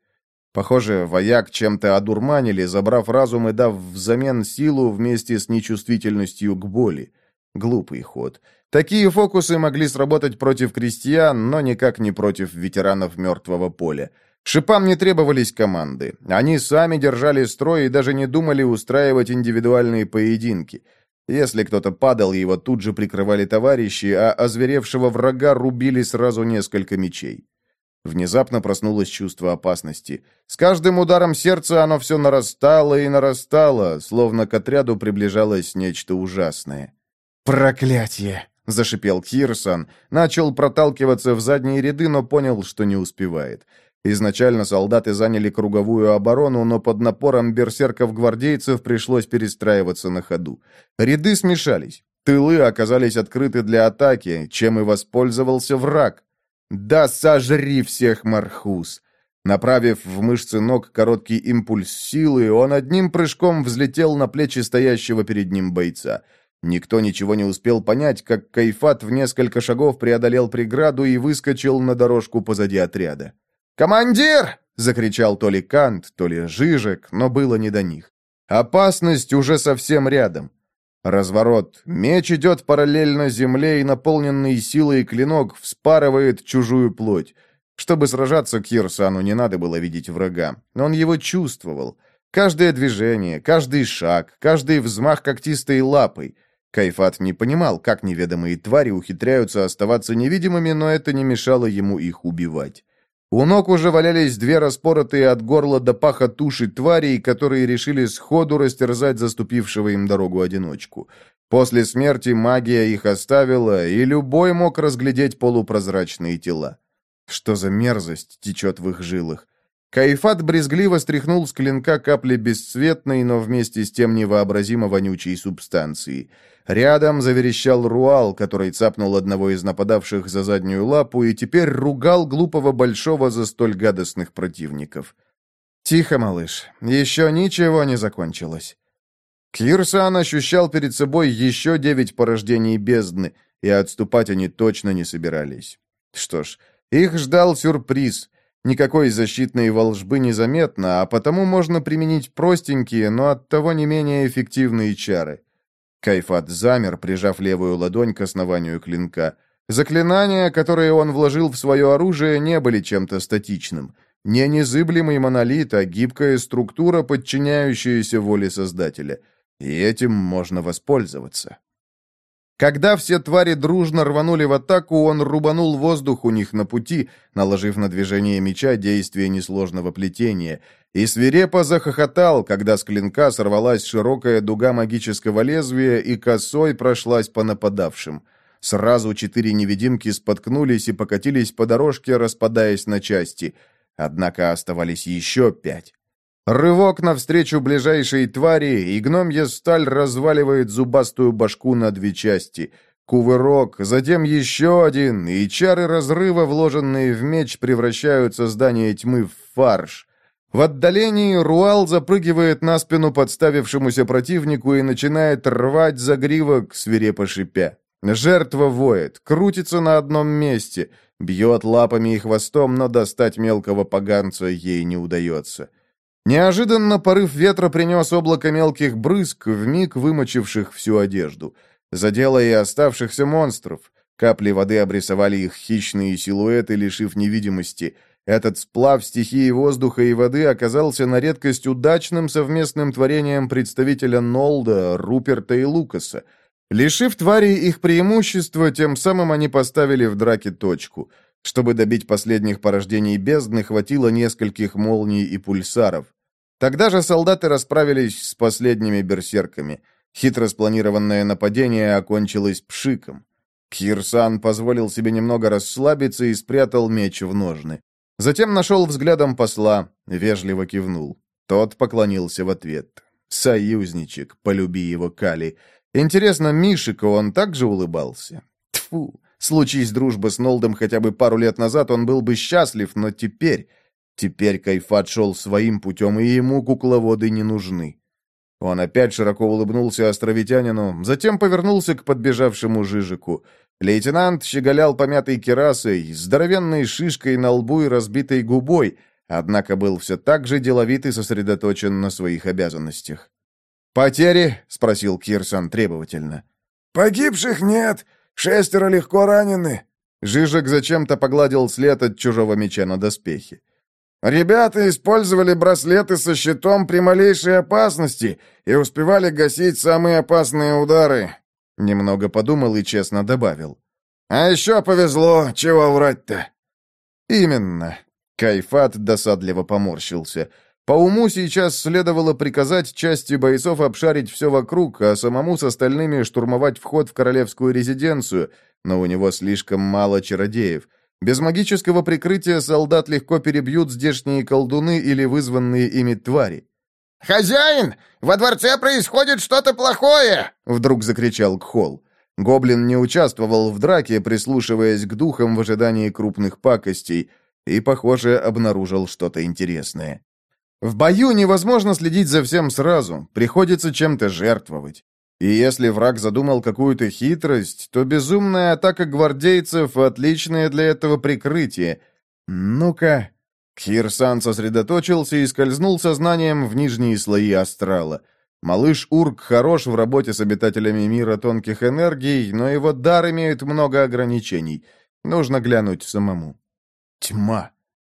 Похоже, вояк чем-то одурманили, забрав разум и дав взамен силу вместе с нечувствительностью к боли. Глупый ход. Такие фокусы могли сработать против крестьян, но никак не против ветеранов мертвого поля. Шипам не требовались команды. Они сами держали строй и даже не думали устраивать индивидуальные поединки. Если кто-то падал, его тут же прикрывали товарищи, а озверевшего врага рубили сразу несколько мечей. Внезапно проснулось чувство опасности. С каждым ударом сердца оно все нарастало и нарастало, словно к отряду приближалось нечто ужасное. «Проклятие!» — зашипел Кирсон. Начал проталкиваться в задние ряды, но понял, что не успевает. Изначально солдаты заняли круговую оборону, но под напором берсерков-гвардейцев пришлось перестраиваться на ходу. Ряды смешались. Тылы оказались открыты для атаки, чем и воспользовался враг. «Да сожри всех, Мархус!» Направив в мышцы ног короткий импульс силы, он одним прыжком взлетел на плечи стоящего перед ним бойца. Никто ничего не успел понять, как Кайфат в несколько шагов преодолел преграду и выскочил на дорожку позади отряда. «Командир!» — закричал то ли Кант, то ли Жижек, но было не до них. Опасность уже совсем рядом. Разворот. Меч идет параллельно земле, и наполненный силой клинок вспарывает чужую плоть. Чтобы сражаться Кирсану, не надо было видеть врага. Он его чувствовал. Каждое движение, каждый шаг, каждый взмах когтистой лапой. Кайфат не понимал, как неведомые твари ухитряются оставаться невидимыми, но это не мешало ему их убивать. У ног уже валялись две распоротые от горла до паха туши тварей, которые решили сходу растерзать заступившего им дорогу одиночку. После смерти магия их оставила, и любой мог разглядеть полупрозрачные тела. Что за мерзость течет в их жилах? Кайфат брезгливо стряхнул с клинка капли бесцветной, но вместе с тем невообразимо вонючей субстанции. Рядом заверещал Руал, который цапнул одного из нападавших за заднюю лапу и теперь ругал глупого большого за столь гадостных противников. «Тихо, малыш, еще ничего не закончилось». Кирсан ощущал перед собой еще девять порождений бездны, и отступать они точно не собирались. Что ж, их ждал сюрприз — Никакой защитной волжбы незаметно, а потому можно применить простенькие, но оттого не менее эффективные чары. Кайфат замер, прижав левую ладонь к основанию клинка. Заклинания, которые он вложил в свое оружие, не были чем-то статичным. Не незыблемый монолит, а гибкая структура, подчиняющаяся воле Создателя. И этим можно воспользоваться. Когда все твари дружно рванули в атаку, он рубанул воздух у них на пути, наложив на движение меча действие несложного плетения, и свирепо захохотал, когда с клинка сорвалась широкая дуга магического лезвия и косой прошлась по нападавшим. Сразу четыре невидимки споткнулись и покатились по дорожке, распадаясь на части. Однако оставались еще пять. Рывок навстречу ближайшей твари, и гномья сталь разваливает зубастую башку на две части. Кувырок, затем еще один, и чары разрыва, вложенные в меч, превращают создание тьмы в фарш. В отдалении Руал запрыгивает на спину подставившемуся противнику и начинает рвать загривок, свирепо шипя. Жертва воет, крутится на одном месте, бьет лапами и хвостом, но достать мелкого поганца ей не удается. Неожиданно порыв ветра принес облако мелких брызг, вмиг вымочивших всю одежду. Задело и оставшихся монстров. Капли воды обрисовали их хищные силуэты, лишив невидимости. Этот сплав стихии воздуха и воды оказался на редкость удачным совместным творением представителя Нолда, Руперта и Лукаса. Лишив тварей их преимущества, тем самым они поставили в драке точку — чтобы добить последних порождений бездны, хватило нескольких молний и пульсаров. Тогда же солдаты расправились с последними берсерками. Хитро спланированное нападение окончилось пшиком. Кирсан позволил себе немного расслабиться и спрятал меч в ножны. Затем нашел взглядом посла, вежливо кивнул. Тот поклонился в ответ. «Союзничек, полюби его, Кали. Интересно, Мишика он также улыбался?» Тфу. Случись дружба с Нолдом хотя бы пару лет назад, он был бы счастлив, но теперь... Теперь Кайфат шел своим путем, и ему кукловоды не нужны. Он опять широко улыбнулся островитянину, затем повернулся к подбежавшему Жижику. Лейтенант щеголял помятой керасой, здоровенной шишкой на лбу и разбитой губой, однако был все так же деловит и сосредоточен на своих обязанностях. «Потери?» — спросил Кирсон требовательно. «Погибших нет, шестеро легко ранены». Жижик зачем-то погладил след от чужого меча на доспехе. «Ребята использовали браслеты со щитом при малейшей опасности и успевали гасить самые опасные удары». Немного подумал и честно добавил. «А еще повезло, чего врать-то?» «Именно». Кайфат досадливо поморщился. По уму сейчас следовало приказать части бойцов обшарить все вокруг, а самому с остальными штурмовать вход в королевскую резиденцию, но у него слишком мало чародеев. Без магического прикрытия солдат легко перебьют здешние колдуны или вызванные ими твари. «Хозяин, во дворце происходит что-то плохое!» — вдруг закричал Кхол. Гоблин не участвовал в драке, прислушиваясь к духам в ожидании крупных пакостей, и, похоже, обнаружил что-то интересное. В бою невозможно следить за всем сразу, приходится чем-то жертвовать. И если враг задумал какую-то хитрость, то безумная атака гвардейцев — отличное для этого прикрытие. Ну-ка... Кирсан сосредоточился и скользнул сознанием в нижние слои астрала. Малыш Урк хорош в работе с обитателями мира тонких энергий, но его дар имеет много ограничений. Нужно глянуть самому. Тьма.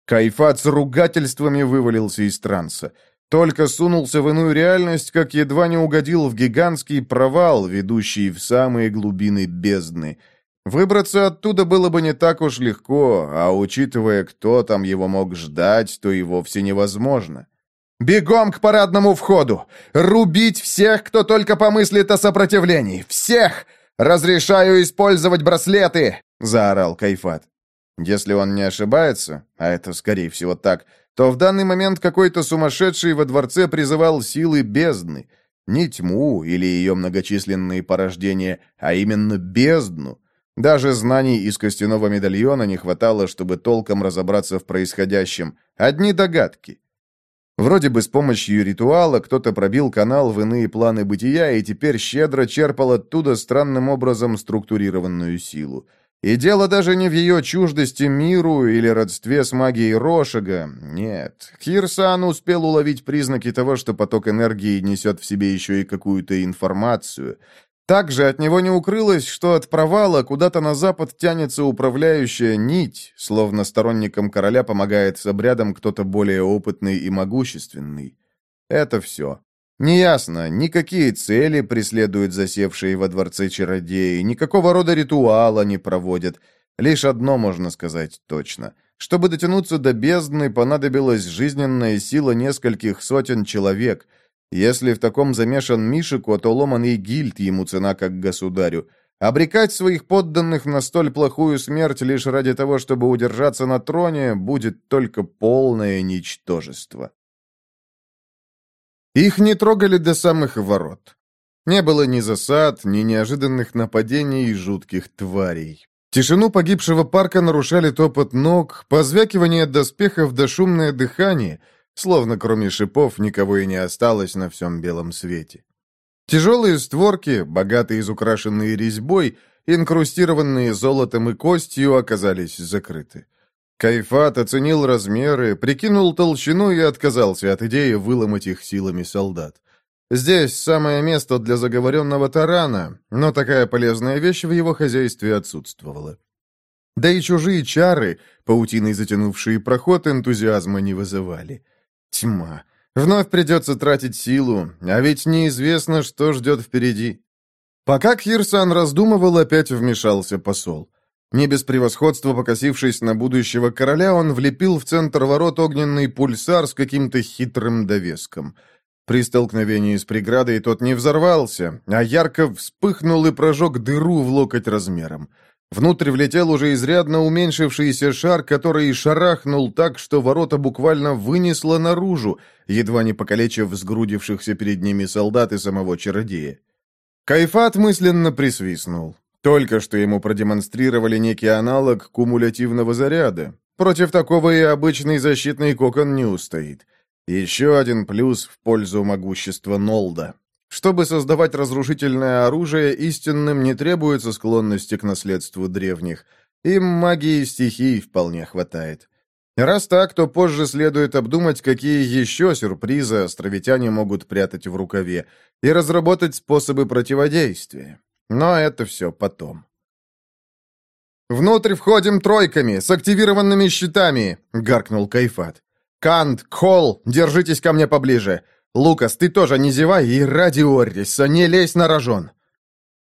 Кайфат с ругательствами вывалился из транса. Только сунулся в иную реальность, как едва не угодил в гигантский провал, ведущий в самые глубины бездны. Выбраться оттуда было бы не так уж легко, а учитывая, кто там его мог ждать, то и вовсе невозможно. «Бегом к парадному входу! Рубить всех, кто только помыслит о сопротивлении! Всех! Разрешаю использовать браслеты!» — заорал Кайфат. Если он не ошибается, а это, скорее всего, так, то в данный момент какой-то сумасшедший во дворце призывал силы бездны. Не тьму или ее многочисленные порождения, а именно бездну. Даже знаний из костяного медальона не хватало, чтобы толком разобраться в происходящем. Одни догадки. Вроде бы с помощью ритуала кто-то пробил канал в иные планы бытия и теперь щедро черпал оттуда странным образом структурированную силу. И дело даже не в ее чуждости миру или родстве с магией Рошага. Нет, Хирсан успел уловить признаки того, что поток энергии несет в себе еще и какую-то информацию. Также от него не укрылось, что от провала куда-то на запад тянется управляющая нить, словно сторонникам короля помогает с обрядом кто-то более опытный и могущественный. Это все. Неясно, никакие цели преследуют засевшие во дворце чародеи, никакого рода ритуала не проводят. Лишь одно можно сказать точно. Чтобы дотянуться до бездны, понадобилась жизненная сила нескольких сотен человек. Если в таком замешан Мишико, то ломаный гильд ему цена как государю. Обрекать своих подданных на столь плохую смерть лишь ради того, чтобы удержаться на троне, будет только полное ничтожество. Их не трогали до самых ворот. Не было ни засад, ни неожиданных нападений и жутких тварей. Тишину погибшего парка нарушали топот ног, позвякивание доспехов да шумное дыхание, словно кроме шипов никого и не осталось на всем белом свете. Тяжелые створки, богато изукрашенные резьбой, инкрустированные золотом и костью, оказались закрыты. Кайфат оценил размеры, прикинул толщину и отказался от идеи выломать их силами солдат. Здесь самое место для заговоренного тарана, но такая полезная вещь в его хозяйстве отсутствовала. Да и чужие чары, паутиной затянувшие проход, энтузиазма не вызывали. Тьма. Вновь придется тратить силу, а ведь неизвестно, что ждет впереди. Пока Кирсан раздумывал, опять вмешался посол. Не без превосходства покосившись на будущего короля, он влепил в центр ворот огненный пульсар с каким-то хитрым довеском. При столкновении с преградой тот не взорвался, а ярко вспыхнул и прожег дыру в локоть размером. Внутрь влетел уже изрядно уменьшившийся шар, который шарахнул так, что ворота буквально вынесло наружу, едва не покалечив сгрудившихся перед ними солдат и самого чародея. Кайфат мысленно присвистнул. Только что ему продемонстрировали некий аналог кумулятивного заряда. Против такого и обычный защитный кокон не устоит. Еще один плюс в пользу могущества Нолда. Чтобы создавать разрушительное оружие, истинным не требуется склонности к наследству древних. Им магии стихий вполне хватает. Раз так, то позже следует обдумать, какие еще сюрпризы островитяне могут прятать в рукаве, и разработать способы противодействия. Но это все потом. «Внутрь входим тройками, с активированными щитами!» — гаркнул Кайфат. «Кант, Кхол, держитесь ко мне поближе! Лукас, ты тоже не зевай и ради Орриса не лезь на рожон!»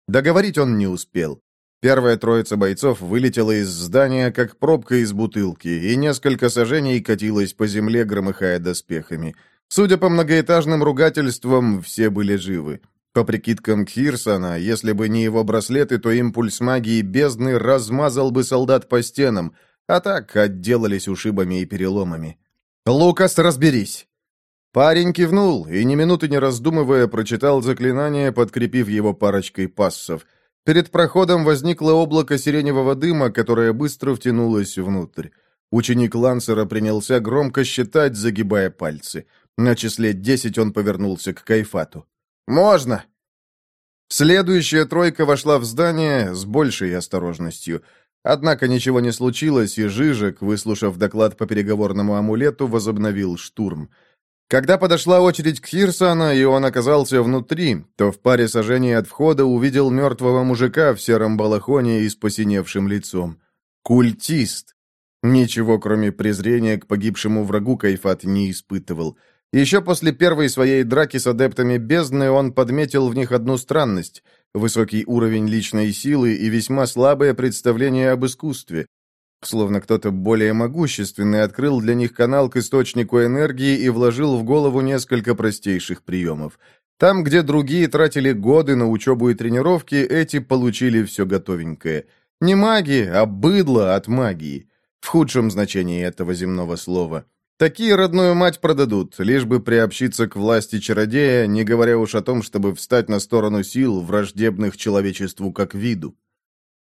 Договорить он не успел. Первая троица бойцов вылетела из здания, как пробка из бутылки, и несколько сажений катилась по земле, громыхая доспехами. Судя по многоэтажным ругательствам, все были живы. По прикидкам Кирсона, если бы не его браслеты, то импульс магии бездны размазал бы солдат по стенам, а так отделались ушибами и переломами. «Лукас, разберись!» Парень кивнул и, ни минуты не раздумывая, прочитал заклинание, подкрепив его парочкой пассов – Перед проходом возникло облако сиреневого дыма, которое быстро втянулось внутрь. Ученик Лансера принялся громко считать, загибая пальцы. На числе десять он повернулся к Кайфату. «Можно!» Следующая тройка вошла в здание с большей осторожностью. Однако ничего не случилось, и Жижик, выслушав доклад по переговорному амулету, возобновил штурм. Когда подошла очередь к Хирсона, и он оказался внутри, то в паре сажений от входа увидел мертвого мужика в сером балахоне и с посиневшим лицом. Культист. Ничего, кроме презрения к погибшему врагу, Кайфат не испытывал. Еще после первой своей драки с адептами бездны он подметил в них одну странность – высокий уровень личной силы и весьма слабое представление об искусстве. Словно кто-то более могущественный открыл для них канал к источнику энергии и вложил в голову несколько простейших приемов. Там, где другие тратили годы на учебу и тренировки, эти получили все готовенькое. Не маги, а быдло от магии. В худшем значении этого земного слова. Такие родную мать продадут, лишь бы приобщиться к власти чародея, не говоря уж о том, чтобы встать на сторону сил, враждебных человечеству как виду.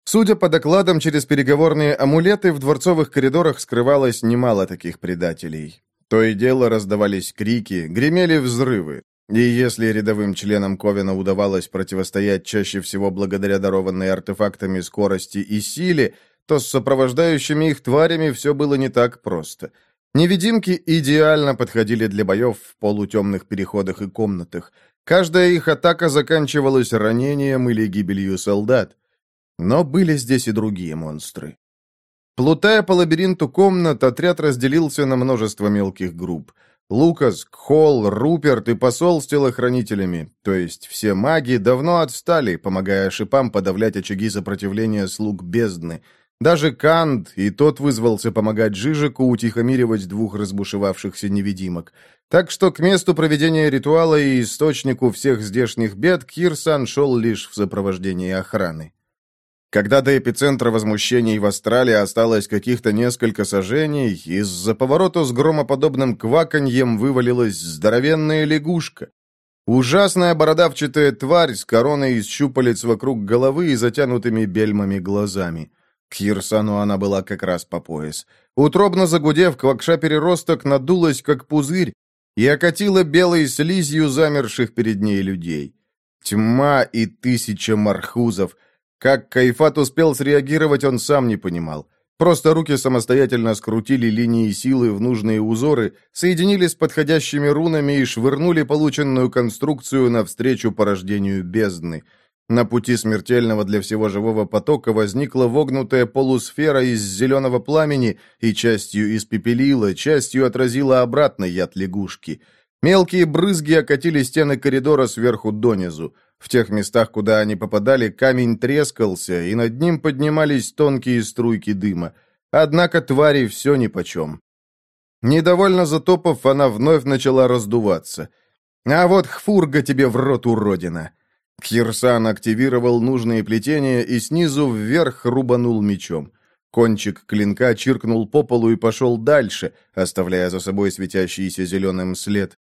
Судя по докладам, через переговорные амулеты в дворцовых коридорах скрывалось немало таких предателей. То и дело раздавались крики, гремели взрывы. И если рядовым членам Ковена удавалось противостоять чаще всего благодаря дарованной артефактами скорости и силе, то с сопровождающими их тварями все было не так просто. Невидимки идеально подходили для боев в полутемных переходах и комнатах. Каждая их атака заканчивалась ранением или гибелью солдат. Но были здесь и другие монстры. Плутая по лабиринту комнат, отряд разделился на множество мелких групп. Лукас, Кхол, Руперт и посол с телохранителями, то есть все маги, давно отстали, помогая шипам подавлять очаги сопротивления слуг бездны. Даже Канд, и тот вызвался помогать Жижику утихомиривать двух разбушевавшихся невидимок. Так что к месту проведения ритуала и источнику всех здешних бед Кирсан шел лишь в сопровождении охраны. Когда до эпицентра возмущений в Астрале осталось каких-то несколько сажений, из-за поворота с громоподобным кваканьем вывалилась здоровенная лягушка. Ужасная бородавчатая тварь с короной из щупалец вокруг головы и затянутыми бельмами глазами. К Хирсану она была как раз по пояс. Утробно загудев, квакша-переросток надулась, как пузырь, и окатила белой слизью замерших перед ней людей. Тьма и тысяча мархузов — как Кайфат успел среагировать, он сам не понимал. Просто руки самостоятельно скрутили линии силы в нужные узоры, соединили с подходящими рунами и швырнули полученную конструкцию навстречу порождению бездны. На пути смертельного для всего живого потока возникла вогнутая полусфера из зеленого пламени и частью испепелила, частью отразила обратно яд лягушки. Мелкие брызги окатили стены коридора сверху донизу. В тех местах, куда они попадали, камень трескался, и над ним поднимались тонкие струйки дыма. Однако твари все нипочем. Недовольно затопав, она вновь начала раздуваться. «А вот хфурга тебе в рот, уродина!» Кирсан активировал нужные плетения и снизу вверх рубанул мечом. Кончик клинка чиркнул по полу и пошел дальше, оставляя за собой светящийся зеленым след.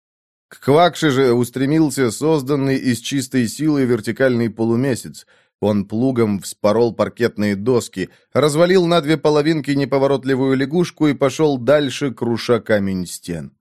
К Квакше же устремился созданный из чистой силы вертикальный полумесяц. Он плугом вспорол паркетные доски, развалил на две половинки неповоротливую лягушку и пошел дальше, круша камень стен.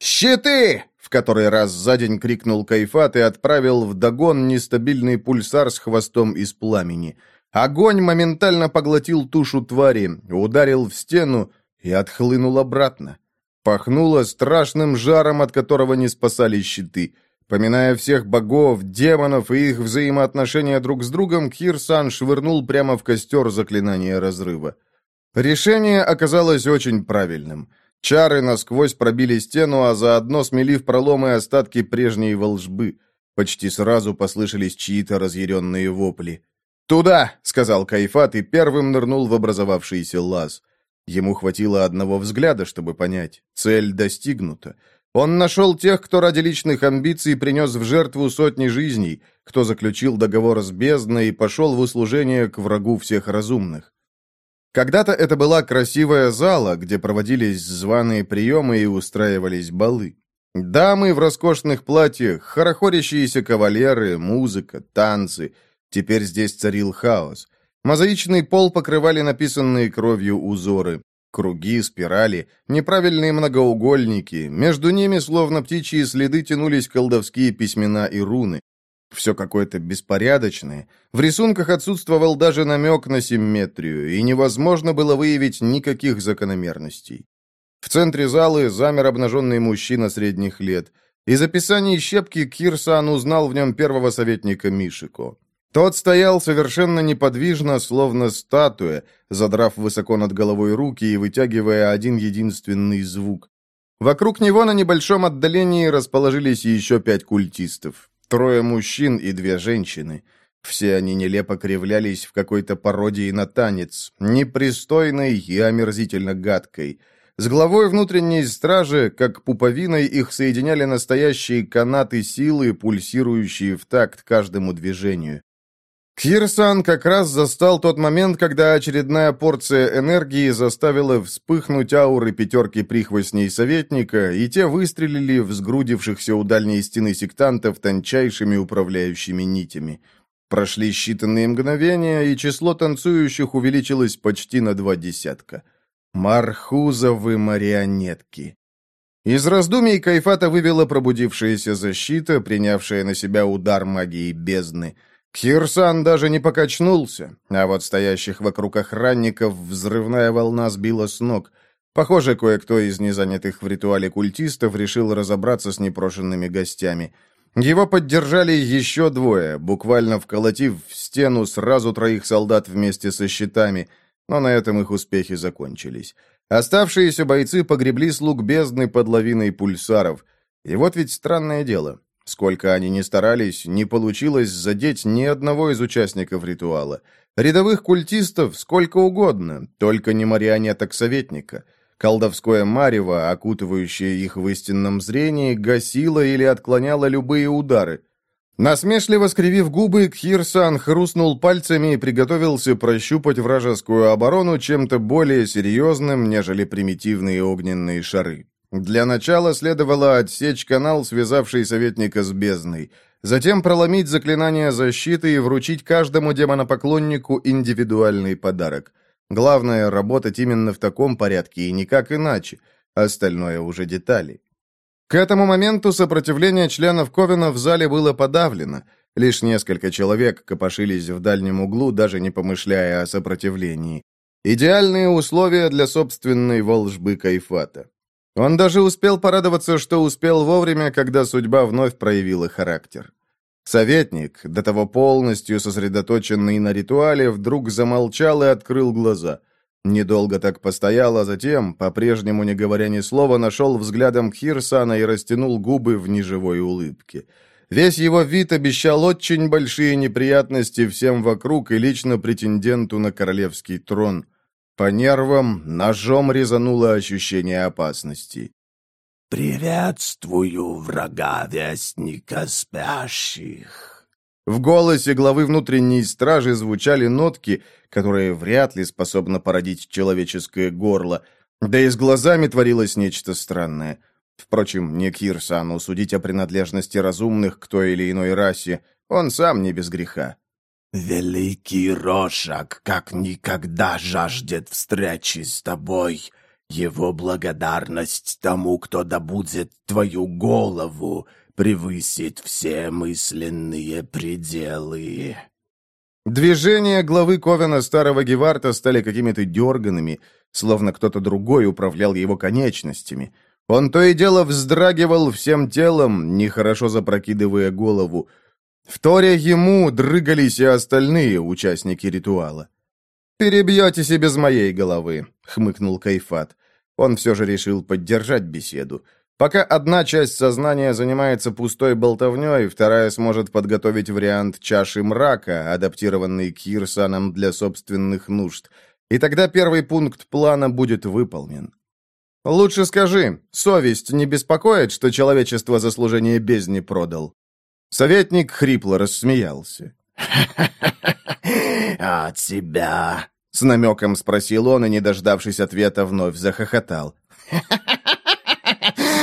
«Щиты!» — в который раз за день крикнул Кайфат и отправил в догон нестабильный пульсар с хвостом из пламени. Огонь моментально поглотил тушу твари, ударил в стену, и отхлынул обратно. Пахнуло страшным жаром, от которого не спасали щиты. Поминая всех богов, демонов и их взаимоотношения друг с другом, Кирсан швырнул прямо в костер заклинание разрыва. Решение оказалось очень правильным. Чары насквозь пробили стену, а заодно смели в проломы остатки прежней волжбы. Почти сразу послышались чьи-то разъяренные вопли. «Туда!» — сказал Кайфат и первым нырнул в образовавшийся лаз. Ему хватило одного взгляда, чтобы понять. Цель достигнута. Он нашел тех, кто ради личных амбиций принес в жертву сотни жизней, кто заключил договор с бездной и пошел в услужение к врагу всех разумных. Когда-то это была красивая зала, где проводились званые приемы и устраивались балы. Дамы в роскошных платьях, хорохорящиеся кавалеры, музыка, танцы. Теперь здесь царил хаос. Мозаичный пол покрывали написанные кровью узоры. Круги, спирали, неправильные многоугольники. Между ними, словно птичьи следы, тянулись колдовские письмена и руны. Все какое-то беспорядочное. В рисунках отсутствовал даже намек на симметрию, и невозможно было выявить никаких закономерностей. В центре залы замер обнаженный мужчина средних лет. Из описаний щепки Кирсан узнал в нем первого советника Мишико. Тот стоял совершенно неподвижно, словно статуя, задрав высоко над головой руки и вытягивая один единственный звук. Вокруг него на небольшом отдалении расположились еще пять культистов. Трое мужчин и две женщины. Все они нелепо кривлялись в какой-то пародии на танец, непристойной и омерзительно гадкой – с главой внутренней стражи, как пуповиной, их соединяли настоящие канаты силы, пульсирующие в такт каждому движению. Кирсан как раз застал тот момент, когда очередная порция энергии заставила вспыхнуть ауры пятерки прихвостней советника, и те выстрелили в сгрудившихся у дальней стены сектантов тончайшими управляющими нитями. Прошли считанные мгновения, и число танцующих увеличилось почти на два десятка. Мархузовы марионетки. Из раздумий Кайфата вывела пробудившаяся защита, принявшая на себя удар магии бездны. Кирсан даже не покачнулся, а вот стоящих вокруг охранников взрывная волна сбила с ног. Похоже, кое-кто из незанятых в ритуале культистов решил разобраться с непрошенными гостями. Его поддержали еще двое, буквально вколотив в стену сразу троих солдат вместе со щитами – но на этом их успехи закончились. Оставшиеся бойцы погребли слуг бездны под лавиной пульсаров. И вот ведь странное дело. Сколько они ни старались, не получилось задеть ни одного из участников ритуала. Рядовых культистов сколько угодно, только не марионеток советника. Колдовское марево, окутывающее их в истинном зрении, гасило или отклоняло любые удары. Насмешливо скривив губы, Кхирсан хрустнул пальцами и приготовился прощупать вражескую оборону чем-то более серьезным, нежели примитивные огненные шары. Для начала следовало отсечь канал, связавший советника с бездной, затем проломить заклинание защиты и вручить каждому демонопоклоннику индивидуальный подарок. Главное — работать именно в таком порядке и никак иначе, остальное уже детали. К этому моменту сопротивление членов Ковена в зале было подавлено. Лишь несколько человек копошились в дальнем углу, даже не помышляя о сопротивлении. Идеальные условия для собственной волжбы Кайфата. Он даже успел порадоваться, что успел вовремя, когда судьба вновь проявила характер. Советник, до того полностью сосредоточенный на ритуале, вдруг замолчал и открыл глаза – Недолго так постоял, а затем, по-прежнему не говоря ни слова, нашел взглядом Кхирсана и растянул губы в неживой улыбке. Весь его вид обещал очень большие неприятности всем вокруг и лично претенденту на королевский трон. По нервам ножом резануло ощущение опасности. «Приветствую врага Вестника Спящих!» В голосе главы внутренней стражи звучали нотки, которые вряд ли способны породить человеческое горло, да и с глазами творилось нечто странное. Впрочем, не Кирсану судить о принадлежности разумных к той или иной расе, он сам не без греха. «Великий Рошак как никогда жаждет встречи с тобой. Его благодарность тому, кто добудет твою голову, превысит все мысленные пределы». Движения главы Ковена Старого Геварта стали какими-то дерганными, словно кто-то другой управлял его конечностями. Он то и дело вздрагивал всем телом, нехорошо запрокидывая голову. Вторя ему дрыгались и остальные участники ритуала. «Перебьетесь и без моей головы», — хмыкнул Кайфат. Он все же решил поддержать беседу. Пока одна часть сознания занимается пустой болтовней, вторая сможет подготовить вариант чаши мрака, адаптированный Кирсаном для собственных нужд. И тогда первый пункт плана будет выполнен. «Лучше скажи, совесть не беспокоит, что человечество за служение бездни продал?» Советник хрипло рассмеялся. «От себя!» — с намеком спросил он и, не дождавшись ответа, вновь захохотал.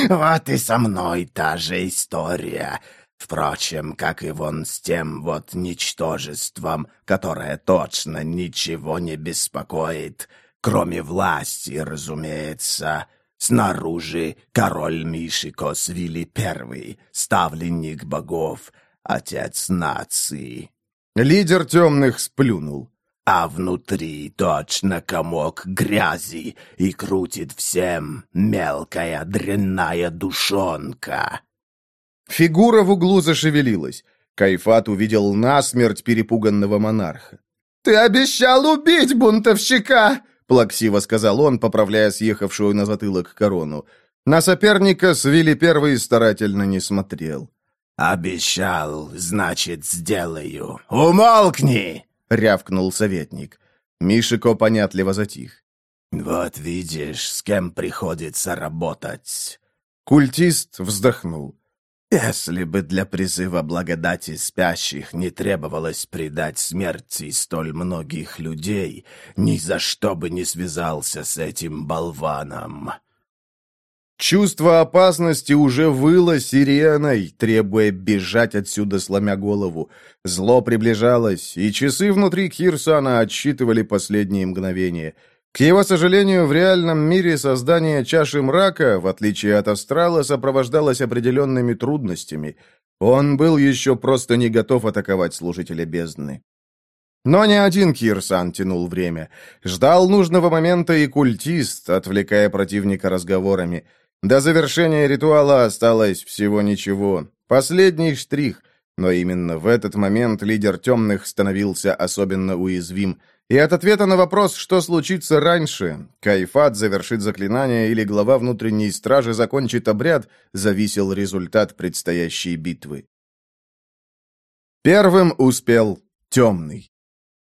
Вот и со мной та же история. Впрочем, как и вон с тем вот ничтожеством, которое точно ничего не беспокоит, кроме власти, разумеется. Снаружи король Мишико Свили Первый, ставленник богов, отец нации. Лидер темных сплюнул а внутри точно комок грязи и крутит всем мелкая дрянная душонка. Фигура в углу зашевелилась. Кайфат увидел насмерть перепуганного монарха. «Ты обещал убить бунтовщика!» — плаксиво сказал он, поправляя съехавшую на затылок корону. На соперника Свили Первый старательно не смотрел. «Обещал, значит, сделаю. Умолкни!» — рявкнул советник. Мишико понятливо затих. «Вот видишь, с кем приходится работать». Культист вздохнул. «Если бы для призыва благодати спящих не требовалось предать смерти столь многих людей, ни за что бы не связался с этим болваном». Чувство опасности уже выло сиреной, требуя бежать отсюда, сломя голову. Зло приближалось, и часы внутри Кирсана отсчитывали последние мгновения. К его сожалению, в реальном мире создание чаши мрака, в отличие от астрала, сопровождалось определенными трудностями. Он был еще просто не готов атаковать служителя бездны. Но не один Кирсан тянул время. Ждал нужного момента и культист, отвлекая противника разговорами. До завершения ритуала осталось всего ничего. Последний штрих. Но именно в этот момент лидер темных становился особенно уязвим. И от ответа на вопрос, что случится раньше, Кайфат завершит заклинание или глава внутренней стражи закончит обряд, зависел результат предстоящей битвы. Первым успел темный.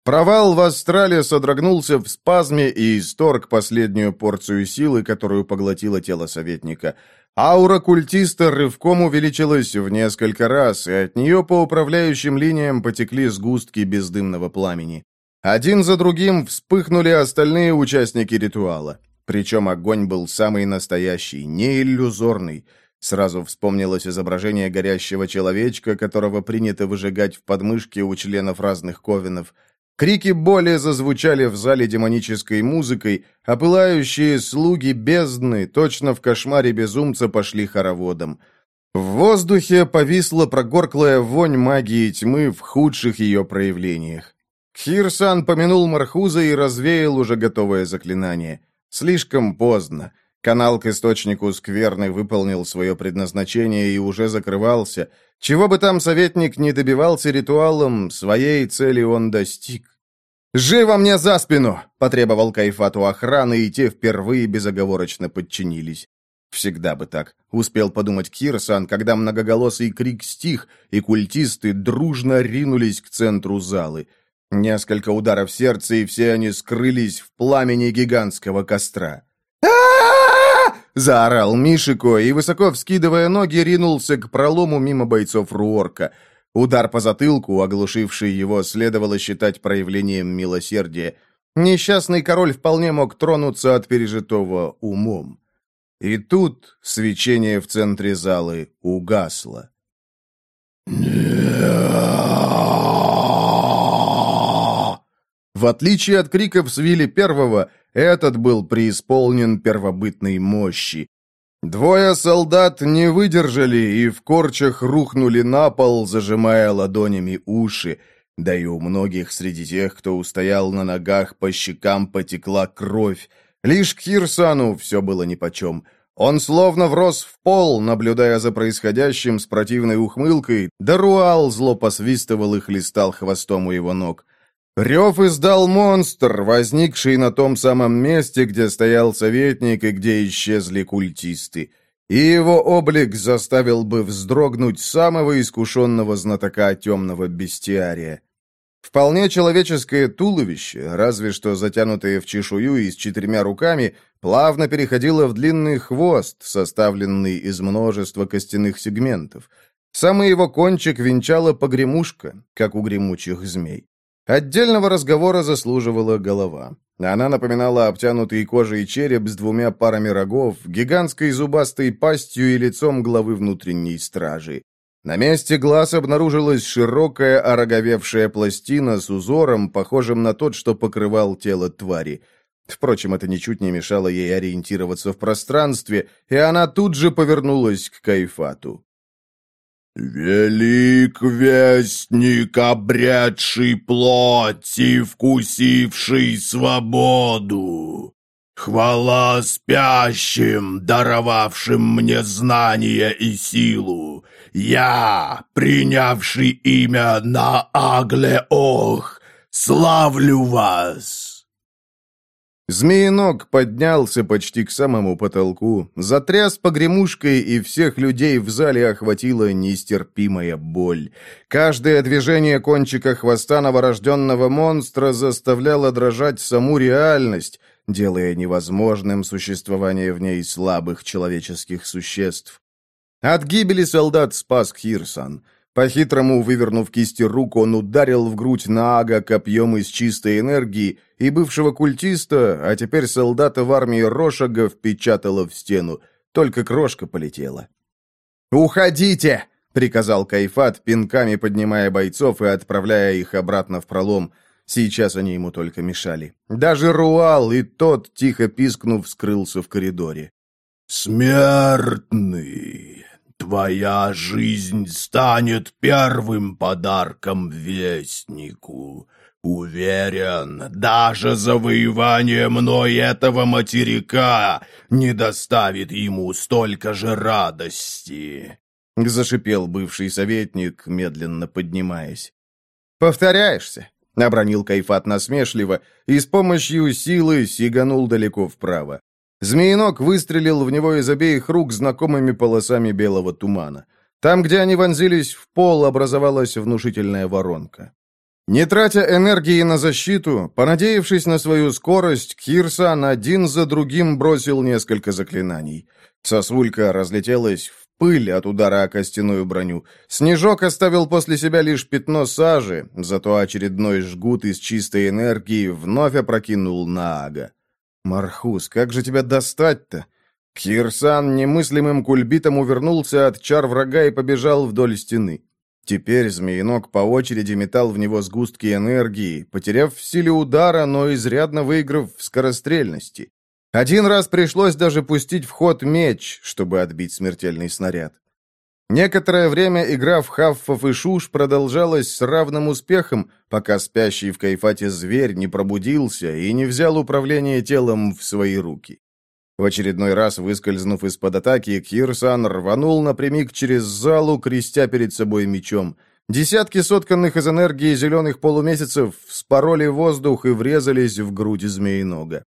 Провал в астрале содрогнулся в спазме и исторг последнюю порцию силы, которую поглотило тело советника. Аура культиста рывком увеличилась в несколько раз, и от нее по управляющим линиям потекли сгустки бездымного пламени. Один за другим вспыхнули остальные участники ритуала. Причем огонь был самый настоящий, не иллюзорный. Сразу вспомнилось изображение горящего человечка, которого принято выжигать в подмышке у членов разных ковенов – Крики боли зазвучали в зале демонической музыкой, а пылающие слуги бездны точно в кошмаре безумца пошли хороводом. В воздухе повисла прогорклая вонь магии тьмы в худших ее проявлениях. Кхирсан помянул Мархуза и развеял уже готовое заклинание. Слишком поздно. Канал к источнику скверны выполнил свое предназначение и уже закрывался. Чего бы там советник не добивался ритуалом, своей цели он достиг. «Живо мне за спину!» — потребовал Кайфату охраны, и те впервые безоговорочно подчинились. Всегда бы так, успел подумать Кирсан, когда многоголосый крик стих, и культисты дружно ринулись к центру залы. Несколько ударов сердца, и все они скрылись в пламени гигантского костра. заорал Мишико и, высоко вскидывая ноги, ринулся к пролому мимо бойцов Руорка — Удар по затылку, оглушивший его, следовало считать проявлением милосердия. Несчастный король вполне мог тронуться от пережитого умом. И тут свечение в центре залы угасло. В отличие от криков Свили Первого, этот был преисполнен первобытной мощи. Двое солдат не выдержали и в корчах рухнули на пол, зажимая ладонями уши. Да и у многих среди тех, кто устоял на ногах, по щекам потекла кровь. Лишь Кирсану все было нипочем. Он словно врос в пол, наблюдая за происходящим с противной ухмылкой, да Руал зло посвистывал и хлестал хвостом у его ног. Рев издал монстр, возникший на том самом месте, где стоял советник и где исчезли культисты. И его облик заставил бы вздрогнуть самого искушенного знатока темного бестиария. Вполне человеческое туловище, разве что затянутое в чешую и с четырьмя руками, плавно переходило в длинный хвост, составленный из множества костяных сегментов. Самый его кончик венчала погремушка, как у гремучих змей. Отдельного разговора заслуживала голова. Она напоминала обтянутый кожей череп с двумя парами рогов, гигантской зубастой пастью и лицом главы внутренней стражи. На месте глаз обнаружилась широкая ороговевшая пластина с узором, похожим на тот, что покрывал тело твари. Впрочем, это ничуть не мешало ей ориентироваться в пространстве, и она тут же повернулась к Кайфату. «Велик вестник, обретший плоть и вкусивший свободу! Хвала спящим, даровавшим мне знания и силу! Я, принявший имя на Агле-Ох, славлю вас!» Змеенок поднялся почти к самому потолку, затряс погремушкой, и всех людей в зале охватила нестерпимая боль. Каждое движение кончика хвоста новорожденного монстра заставляло дрожать саму реальность, делая невозможным существование в ней слабых человеческих существ. От гибели солдат спас Хирсан — по-хитрому вывернув кисти рук, он ударил в грудь Наага копьем из чистой энергии, и бывшего культиста, а теперь солдата в армии Рошага впечатало в стену. Только крошка полетела. «Уходите!» — приказал Кайфат, пинками поднимая бойцов и отправляя их обратно в пролом. Сейчас они ему только мешали. Даже Руал и тот, тихо пискнув, скрылся в коридоре. «Смертный!» Твоя жизнь станет первым подарком Вестнику. Уверен, даже завоевание мной этого материка не доставит ему столько же радости. Зашипел бывший советник, медленно поднимаясь. «Повторяешься?» — обронил Кайфат насмешливо и с помощью силы сиганул далеко вправо. Змеенок выстрелил в него из обеих рук знакомыми полосами белого тумана. Там, где они вонзились в пол, образовалась внушительная воронка. Не тратя энергии на защиту, понадеявшись на свою скорость, Кирсан один за другим бросил несколько заклинаний. Сосулька разлетелась в пыль от удара о костяную броню. Снежок оставил после себя лишь пятно сажи, зато очередной жгут из чистой энергии вновь опрокинул Наага. «Мархус, как же тебя достать-то?» Кирсан немыслимым кульбитом увернулся от чар врага и побежал вдоль стены. Теперь змеенок по очереди метал в него сгустки энергии, потеряв в силе удара, но изрядно выиграв в скорострельности. Один раз пришлось даже пустить в ход меч, чтобы отбить смертельный снаряд. Некоторое время игра в Хаффов и Шуш продолжалась с равным успехом, пока спящий в кайфате зверь не пробудился и не взял управление телом в свои руки. В очередной раз, выскользнув из-под атаки, Кирсан рванул напрямик через залу, крестя перед собой мечом. Десятки сотканных из энергии зеленых полумесяцев вспороли воздух и врезались в грудь змеинога.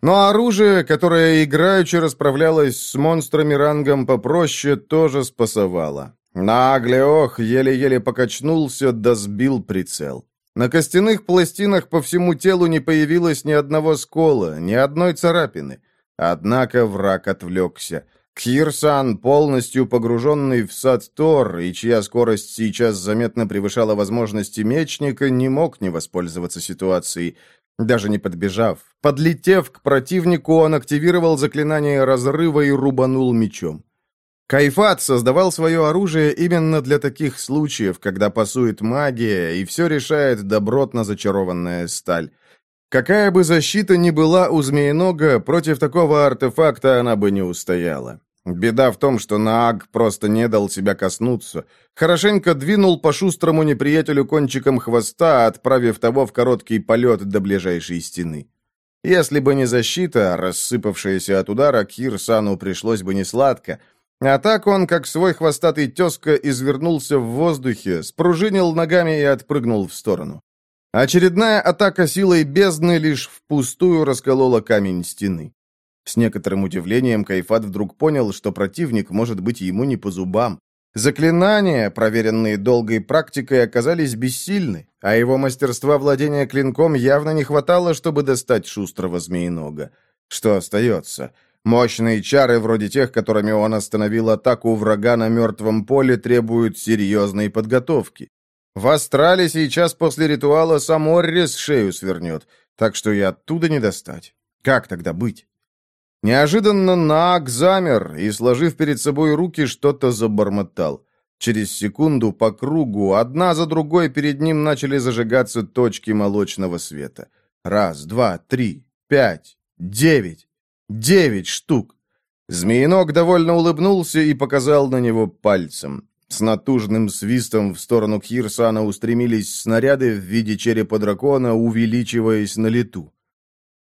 Но оружие, которое играючи расправлялось с монстрами рангом попроще, тоже спасовало. Наглеох еле-еле покачнулся, да сбил прицел. На костяных пластинах по всему телу не появилось ни одного скола, ни одной царапины. Однако враг отвлекся. Кирсан, полностью погруженный в сад Тор, и чья скорость сейчас заметно превышала возможности мечника, не мог не воспользоваться ситуацией. Даже не подбежав, подлетев к противнику, он активировал заклинание разрыва и рубанул мечом. Кайфат создавал свое оружие именно для таких случаев, когда пасует магия, и все решает добротно зачарованная сталь. Какая бы защита ни была у змеенога, против такого артефакта она бы не устояла. Беда в том, что Наг просто не дал себя коснуться. Хорошенько двинул по шустрому неприятелю кончиком хвоста, отправив того в короткий полет до ближайшей стены. Если бы не защита, рассыпавшаяся от удара, Кир Сану пришлось бы несладко. А так он, как свой хвостатый тезка, извернулся в воздухе, спружинил ногами и отпрыгнул в сторону. Очередная атака силой бездны лишь впустую расколола камень стены. С некоторым удивлением Кайфат вдруг понял, что противник может быть ему не по зубам. Заклинания, проверенные долгой практикой, оказались бессильны, а его мастерства владения клинком явно не хватало, чтобы достать шустрого змеинога. Что остается? Мощные чары, вроде тех, которыми он остановил атаку врага на мертвом поле, требуют серьезной подготовки. В Астрале сейчас после ритуала сам Оррис шею свернет, так что и оттуда не достать. Как тогда быть? Неожиданно Наак замер и, сложив перед собой руки, что-то забормотал. Через секунду по кругу, одна за другой, перед ним начали зажигаться точки молочного света. Раз, два, три, пять, девять. Девять штук. Змеиног довольно улыбнулся и показал на него пальцем. С натужным свистом в сторону Кирсана устремились снаряды в виде черепа дракона, увеличиваясь на лету.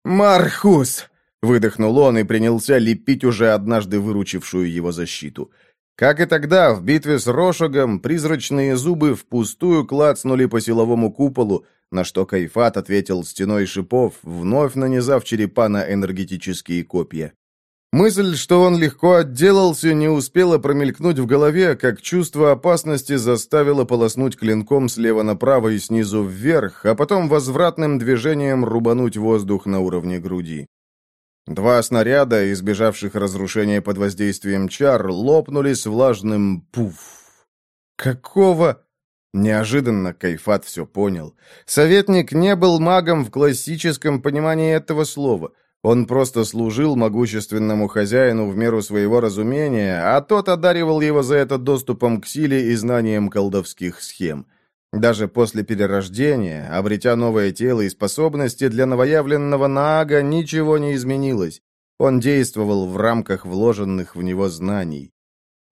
«Мархус!» Выдохнул он и принялся лепить уже однажды выручившую его защиту. Как и тогда, в битве с Рошагом, призрачные зубы впустую клацнули по силовому куполу, на что Кайфат ответил стеной шипов, вновь нанизав черепа на энергетические копья. Мысль, что он легко отделался, не успела промелькнуть в голове, как чувство опасности заставило полоснуть клинком слева направо и снизу вверх, а потом возвратным движением рубануть воздух на уровне груди. Два снаряда, избежавших разрушения под воздействием чар, лопнули с влажным «пуф». «Какого?» Неожиданно Кайфат все понял. Советник не был магом в классическом понимании этого слова. Он просто служил могущественному хозяину в меру своего разумения, а тот одаривал его за это доступом к силе и знанием колдовских схем. Даже после перерождения, обретя новое тело и способности, для новоявленного Наага ничего не изменилось. Он действовал в рамках вложенных в него знаний.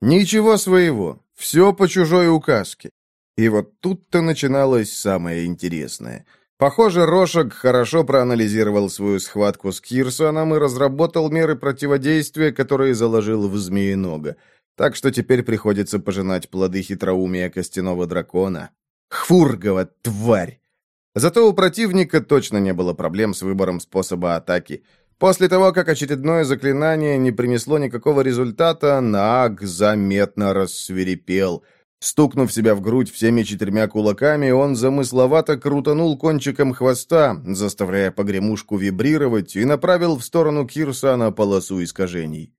Ничего своего, все по чужой указке. И вот тут-то начиналось самое интересное. Похоже, Рошек хорошо проанализировал свою схватку с Кирсоном и разработал меры противодействия, которые заложил в Змеенога. Так что теперь приходится пожинать плоды хитроумия костяного дракона. Хфургова, тварь! Зато у противника точно не было проблем с выбором способа атаки. После того, как очередное заклинание не принесло никакого результата, Нааг заметно рассверепел. Стукнув себя в грудь всеми четырьмя кулаками, он замысловато крутанул кончиком хвоста, заставляя погремушку вибрировать, и направил в сторону Кирсана полосу искажений.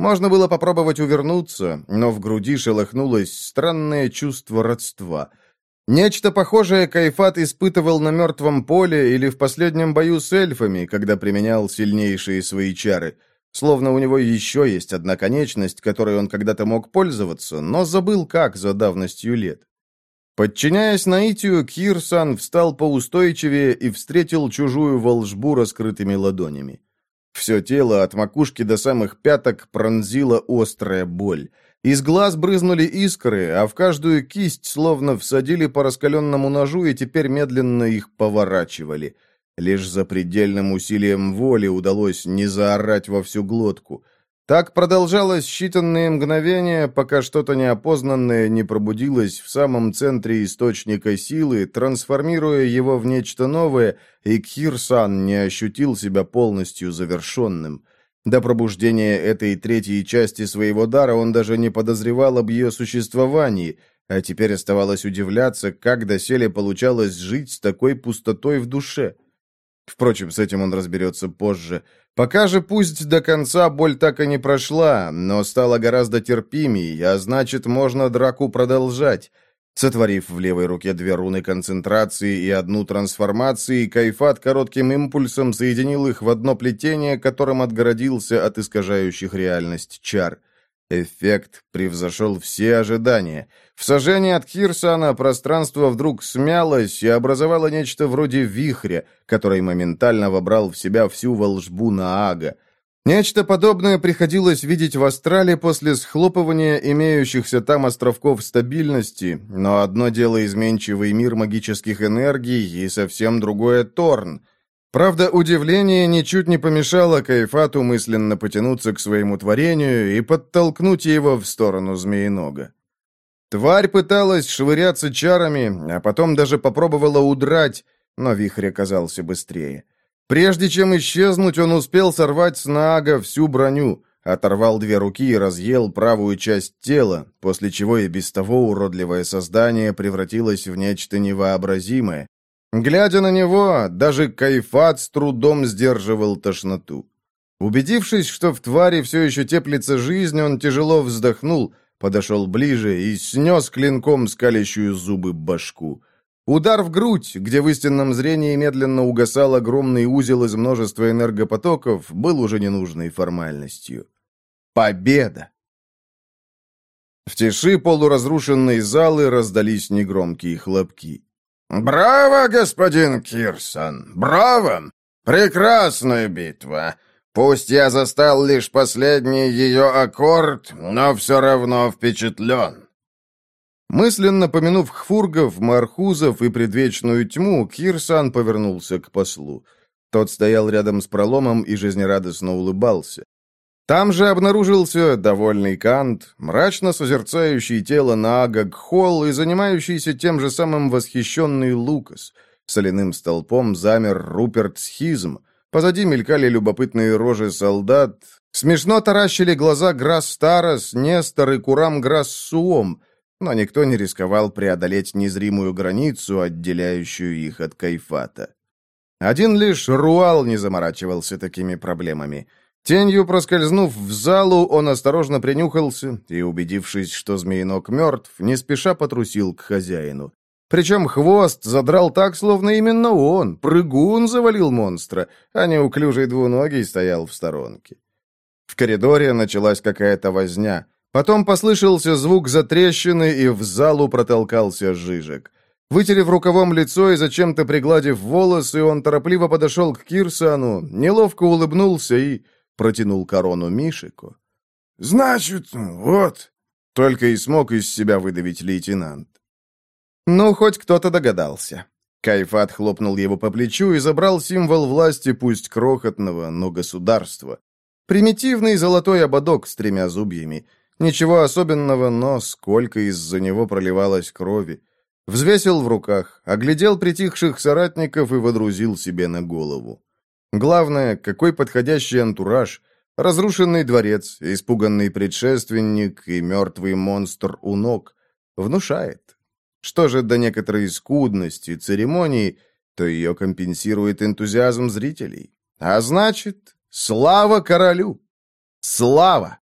Можно было попробовать увернуться, но в груди шелохнулось странное чувство родства — Нечто похожее Кайфат испытывал на мертвом поле или в последнем бою с эльфами, когда применял сильнейшие свои чары. Словно у него еще есть одна конечность, которой он когда-то мог пользоваться, но забыл как за давностью лет. Подчиняясь наитию, Кирсан встал поустойчивее и встретил чужую волжбу раскрытыми ладонями. Все тело от макушки до самых пяток пронзила острая боль. Из глаз брызнули искры, а в каждую кисть словно всадили по раскаленному ножу и теперь медленно их поворачивали. Лишь за предельным усилием воли удалось не заорать во всю глотку. Так продолжалось считанные мгновения, пока что-то неопознанное не пробудилось в самом центре источника силы, трансформируя его в нечто новое, и Кирсан не ощутил себя полностью завершенным. До пробуждения этой третьей части своего дара он даже не подозревал об ее существовании, а теперь оставалось удивляться, как доселе получалось жить с такой пустотой в душе. Впрочем, с этим он разберется позже. Пока же пусть до конца боль так и не прошла, но стала гораздо терпимей, а значит, можно драку продолжать. Сотворив в левой руке две руны концентрации и одну трансформации, Кайфат коротким импульсом соединил их в одно плетение, которым отгородился от искажающих реальность чар. Эффект превзошел все ожидания. В сожжении от Кирсана пространство вдруг смялось и образовало нечто вроде вихря, который моментально вобрал в себя всю волжбу Наага. Нечто подобное приходилось видеть в Астрале после схлопывания имеющихся там островков стабильности, но одно дело изменчивый мир магических энергий и совсем другое Торн. Правда, удивление ничуть не помешало Кайфату мысленно потянуться к своему творению и подтолкнуть его в сторону Змеинога. Тварь пыталась швыряться чарами, а потом даже попробовала удрать, но вихрь оказался быстрее. Прежде чем исчезнуть, он успел сорвать с Наага всю броню, оторвал две руки и разъел правую часть тела, после чего и без того уродливое создание превратилось в нечто невообразимое. Глядя на него, даже Кайфат с трудом сдерживал тошноту. Убедившись, что в твари все еще теплится жизнь, он тяжело вздохнул, подошел ближе и снес клинком скалящую зубы башку. Удар в грудь, где в истинном зрении медленно угасал огромный узел из множества энергопотоков, был уже ненужной формальностью. Победа! В тиши полуразрушенной залы раздались негромкие хлопки. «Браво, господин Кирсон! Браво! Прекрасная битва! Пусть я застал лишь последний ее аккорд, но все равно впечатлен!» Мысленно помянув Хфургов, Мархузов и предвечную тьму, Кирсан повернулся к послу. Тот стоял рядом с проломом и жизнерадостно улыбался. Там же обнаружился довольный Кант, мрачно созерцающий тело Наага Гхол и занимающийся тем же самым восхищенный Лукас. Соляным столпом замер Руперт Схизм. Позади мелькали любопытные рожи солдат. Смешно таращили глаза Грасс Старос, Нестор и Курам Грасс Суом — но никто не рисковал преодолеть незримую границу, отделяющую их от Кайфата. Один лишь Руал не заморачивался такими проблемами. Тенью проскользнув в залу, он осторожно принюхался и, убедившись, что змеинок мертв, не спеша потрусил к хозяину. Причем хвост задрал так, словно именно он, прыгун, завалил монстра, а неуклюжий двуногий стоял в сторонке. В коридоре началась какая-то возня — Потом послышался звук затрещины, и в залу протолкался Жижик. Вытерев рукавом лицо и зачем-то пригладив волосы, он торопливо подошел к Кирсану, неловко улыбнулся и протянул корону Мишику. «Значит, вот...» — только и смог из себя выдавить лейтенант. Ну, хоть кто-то догадался. Кайфат хлопнул его по плечу и забрал символ власти, пусть крохотного, но государства. Примитивный золотой ободок с тремя зубьями — Ничего особенного, но сколько из-за него проливалось крови. Взвесил в руках, оглядел притихших соратников и водрузил себе на голову. Главное, какой подходящий антураж, разрушенный дворец, испуганный предшественник и мертвый монстр у ног. Внушает. Что же до некоторой скудности церемонии, то ее компенсирует энтузиазм зрителей. А значит, слава королю! Слава!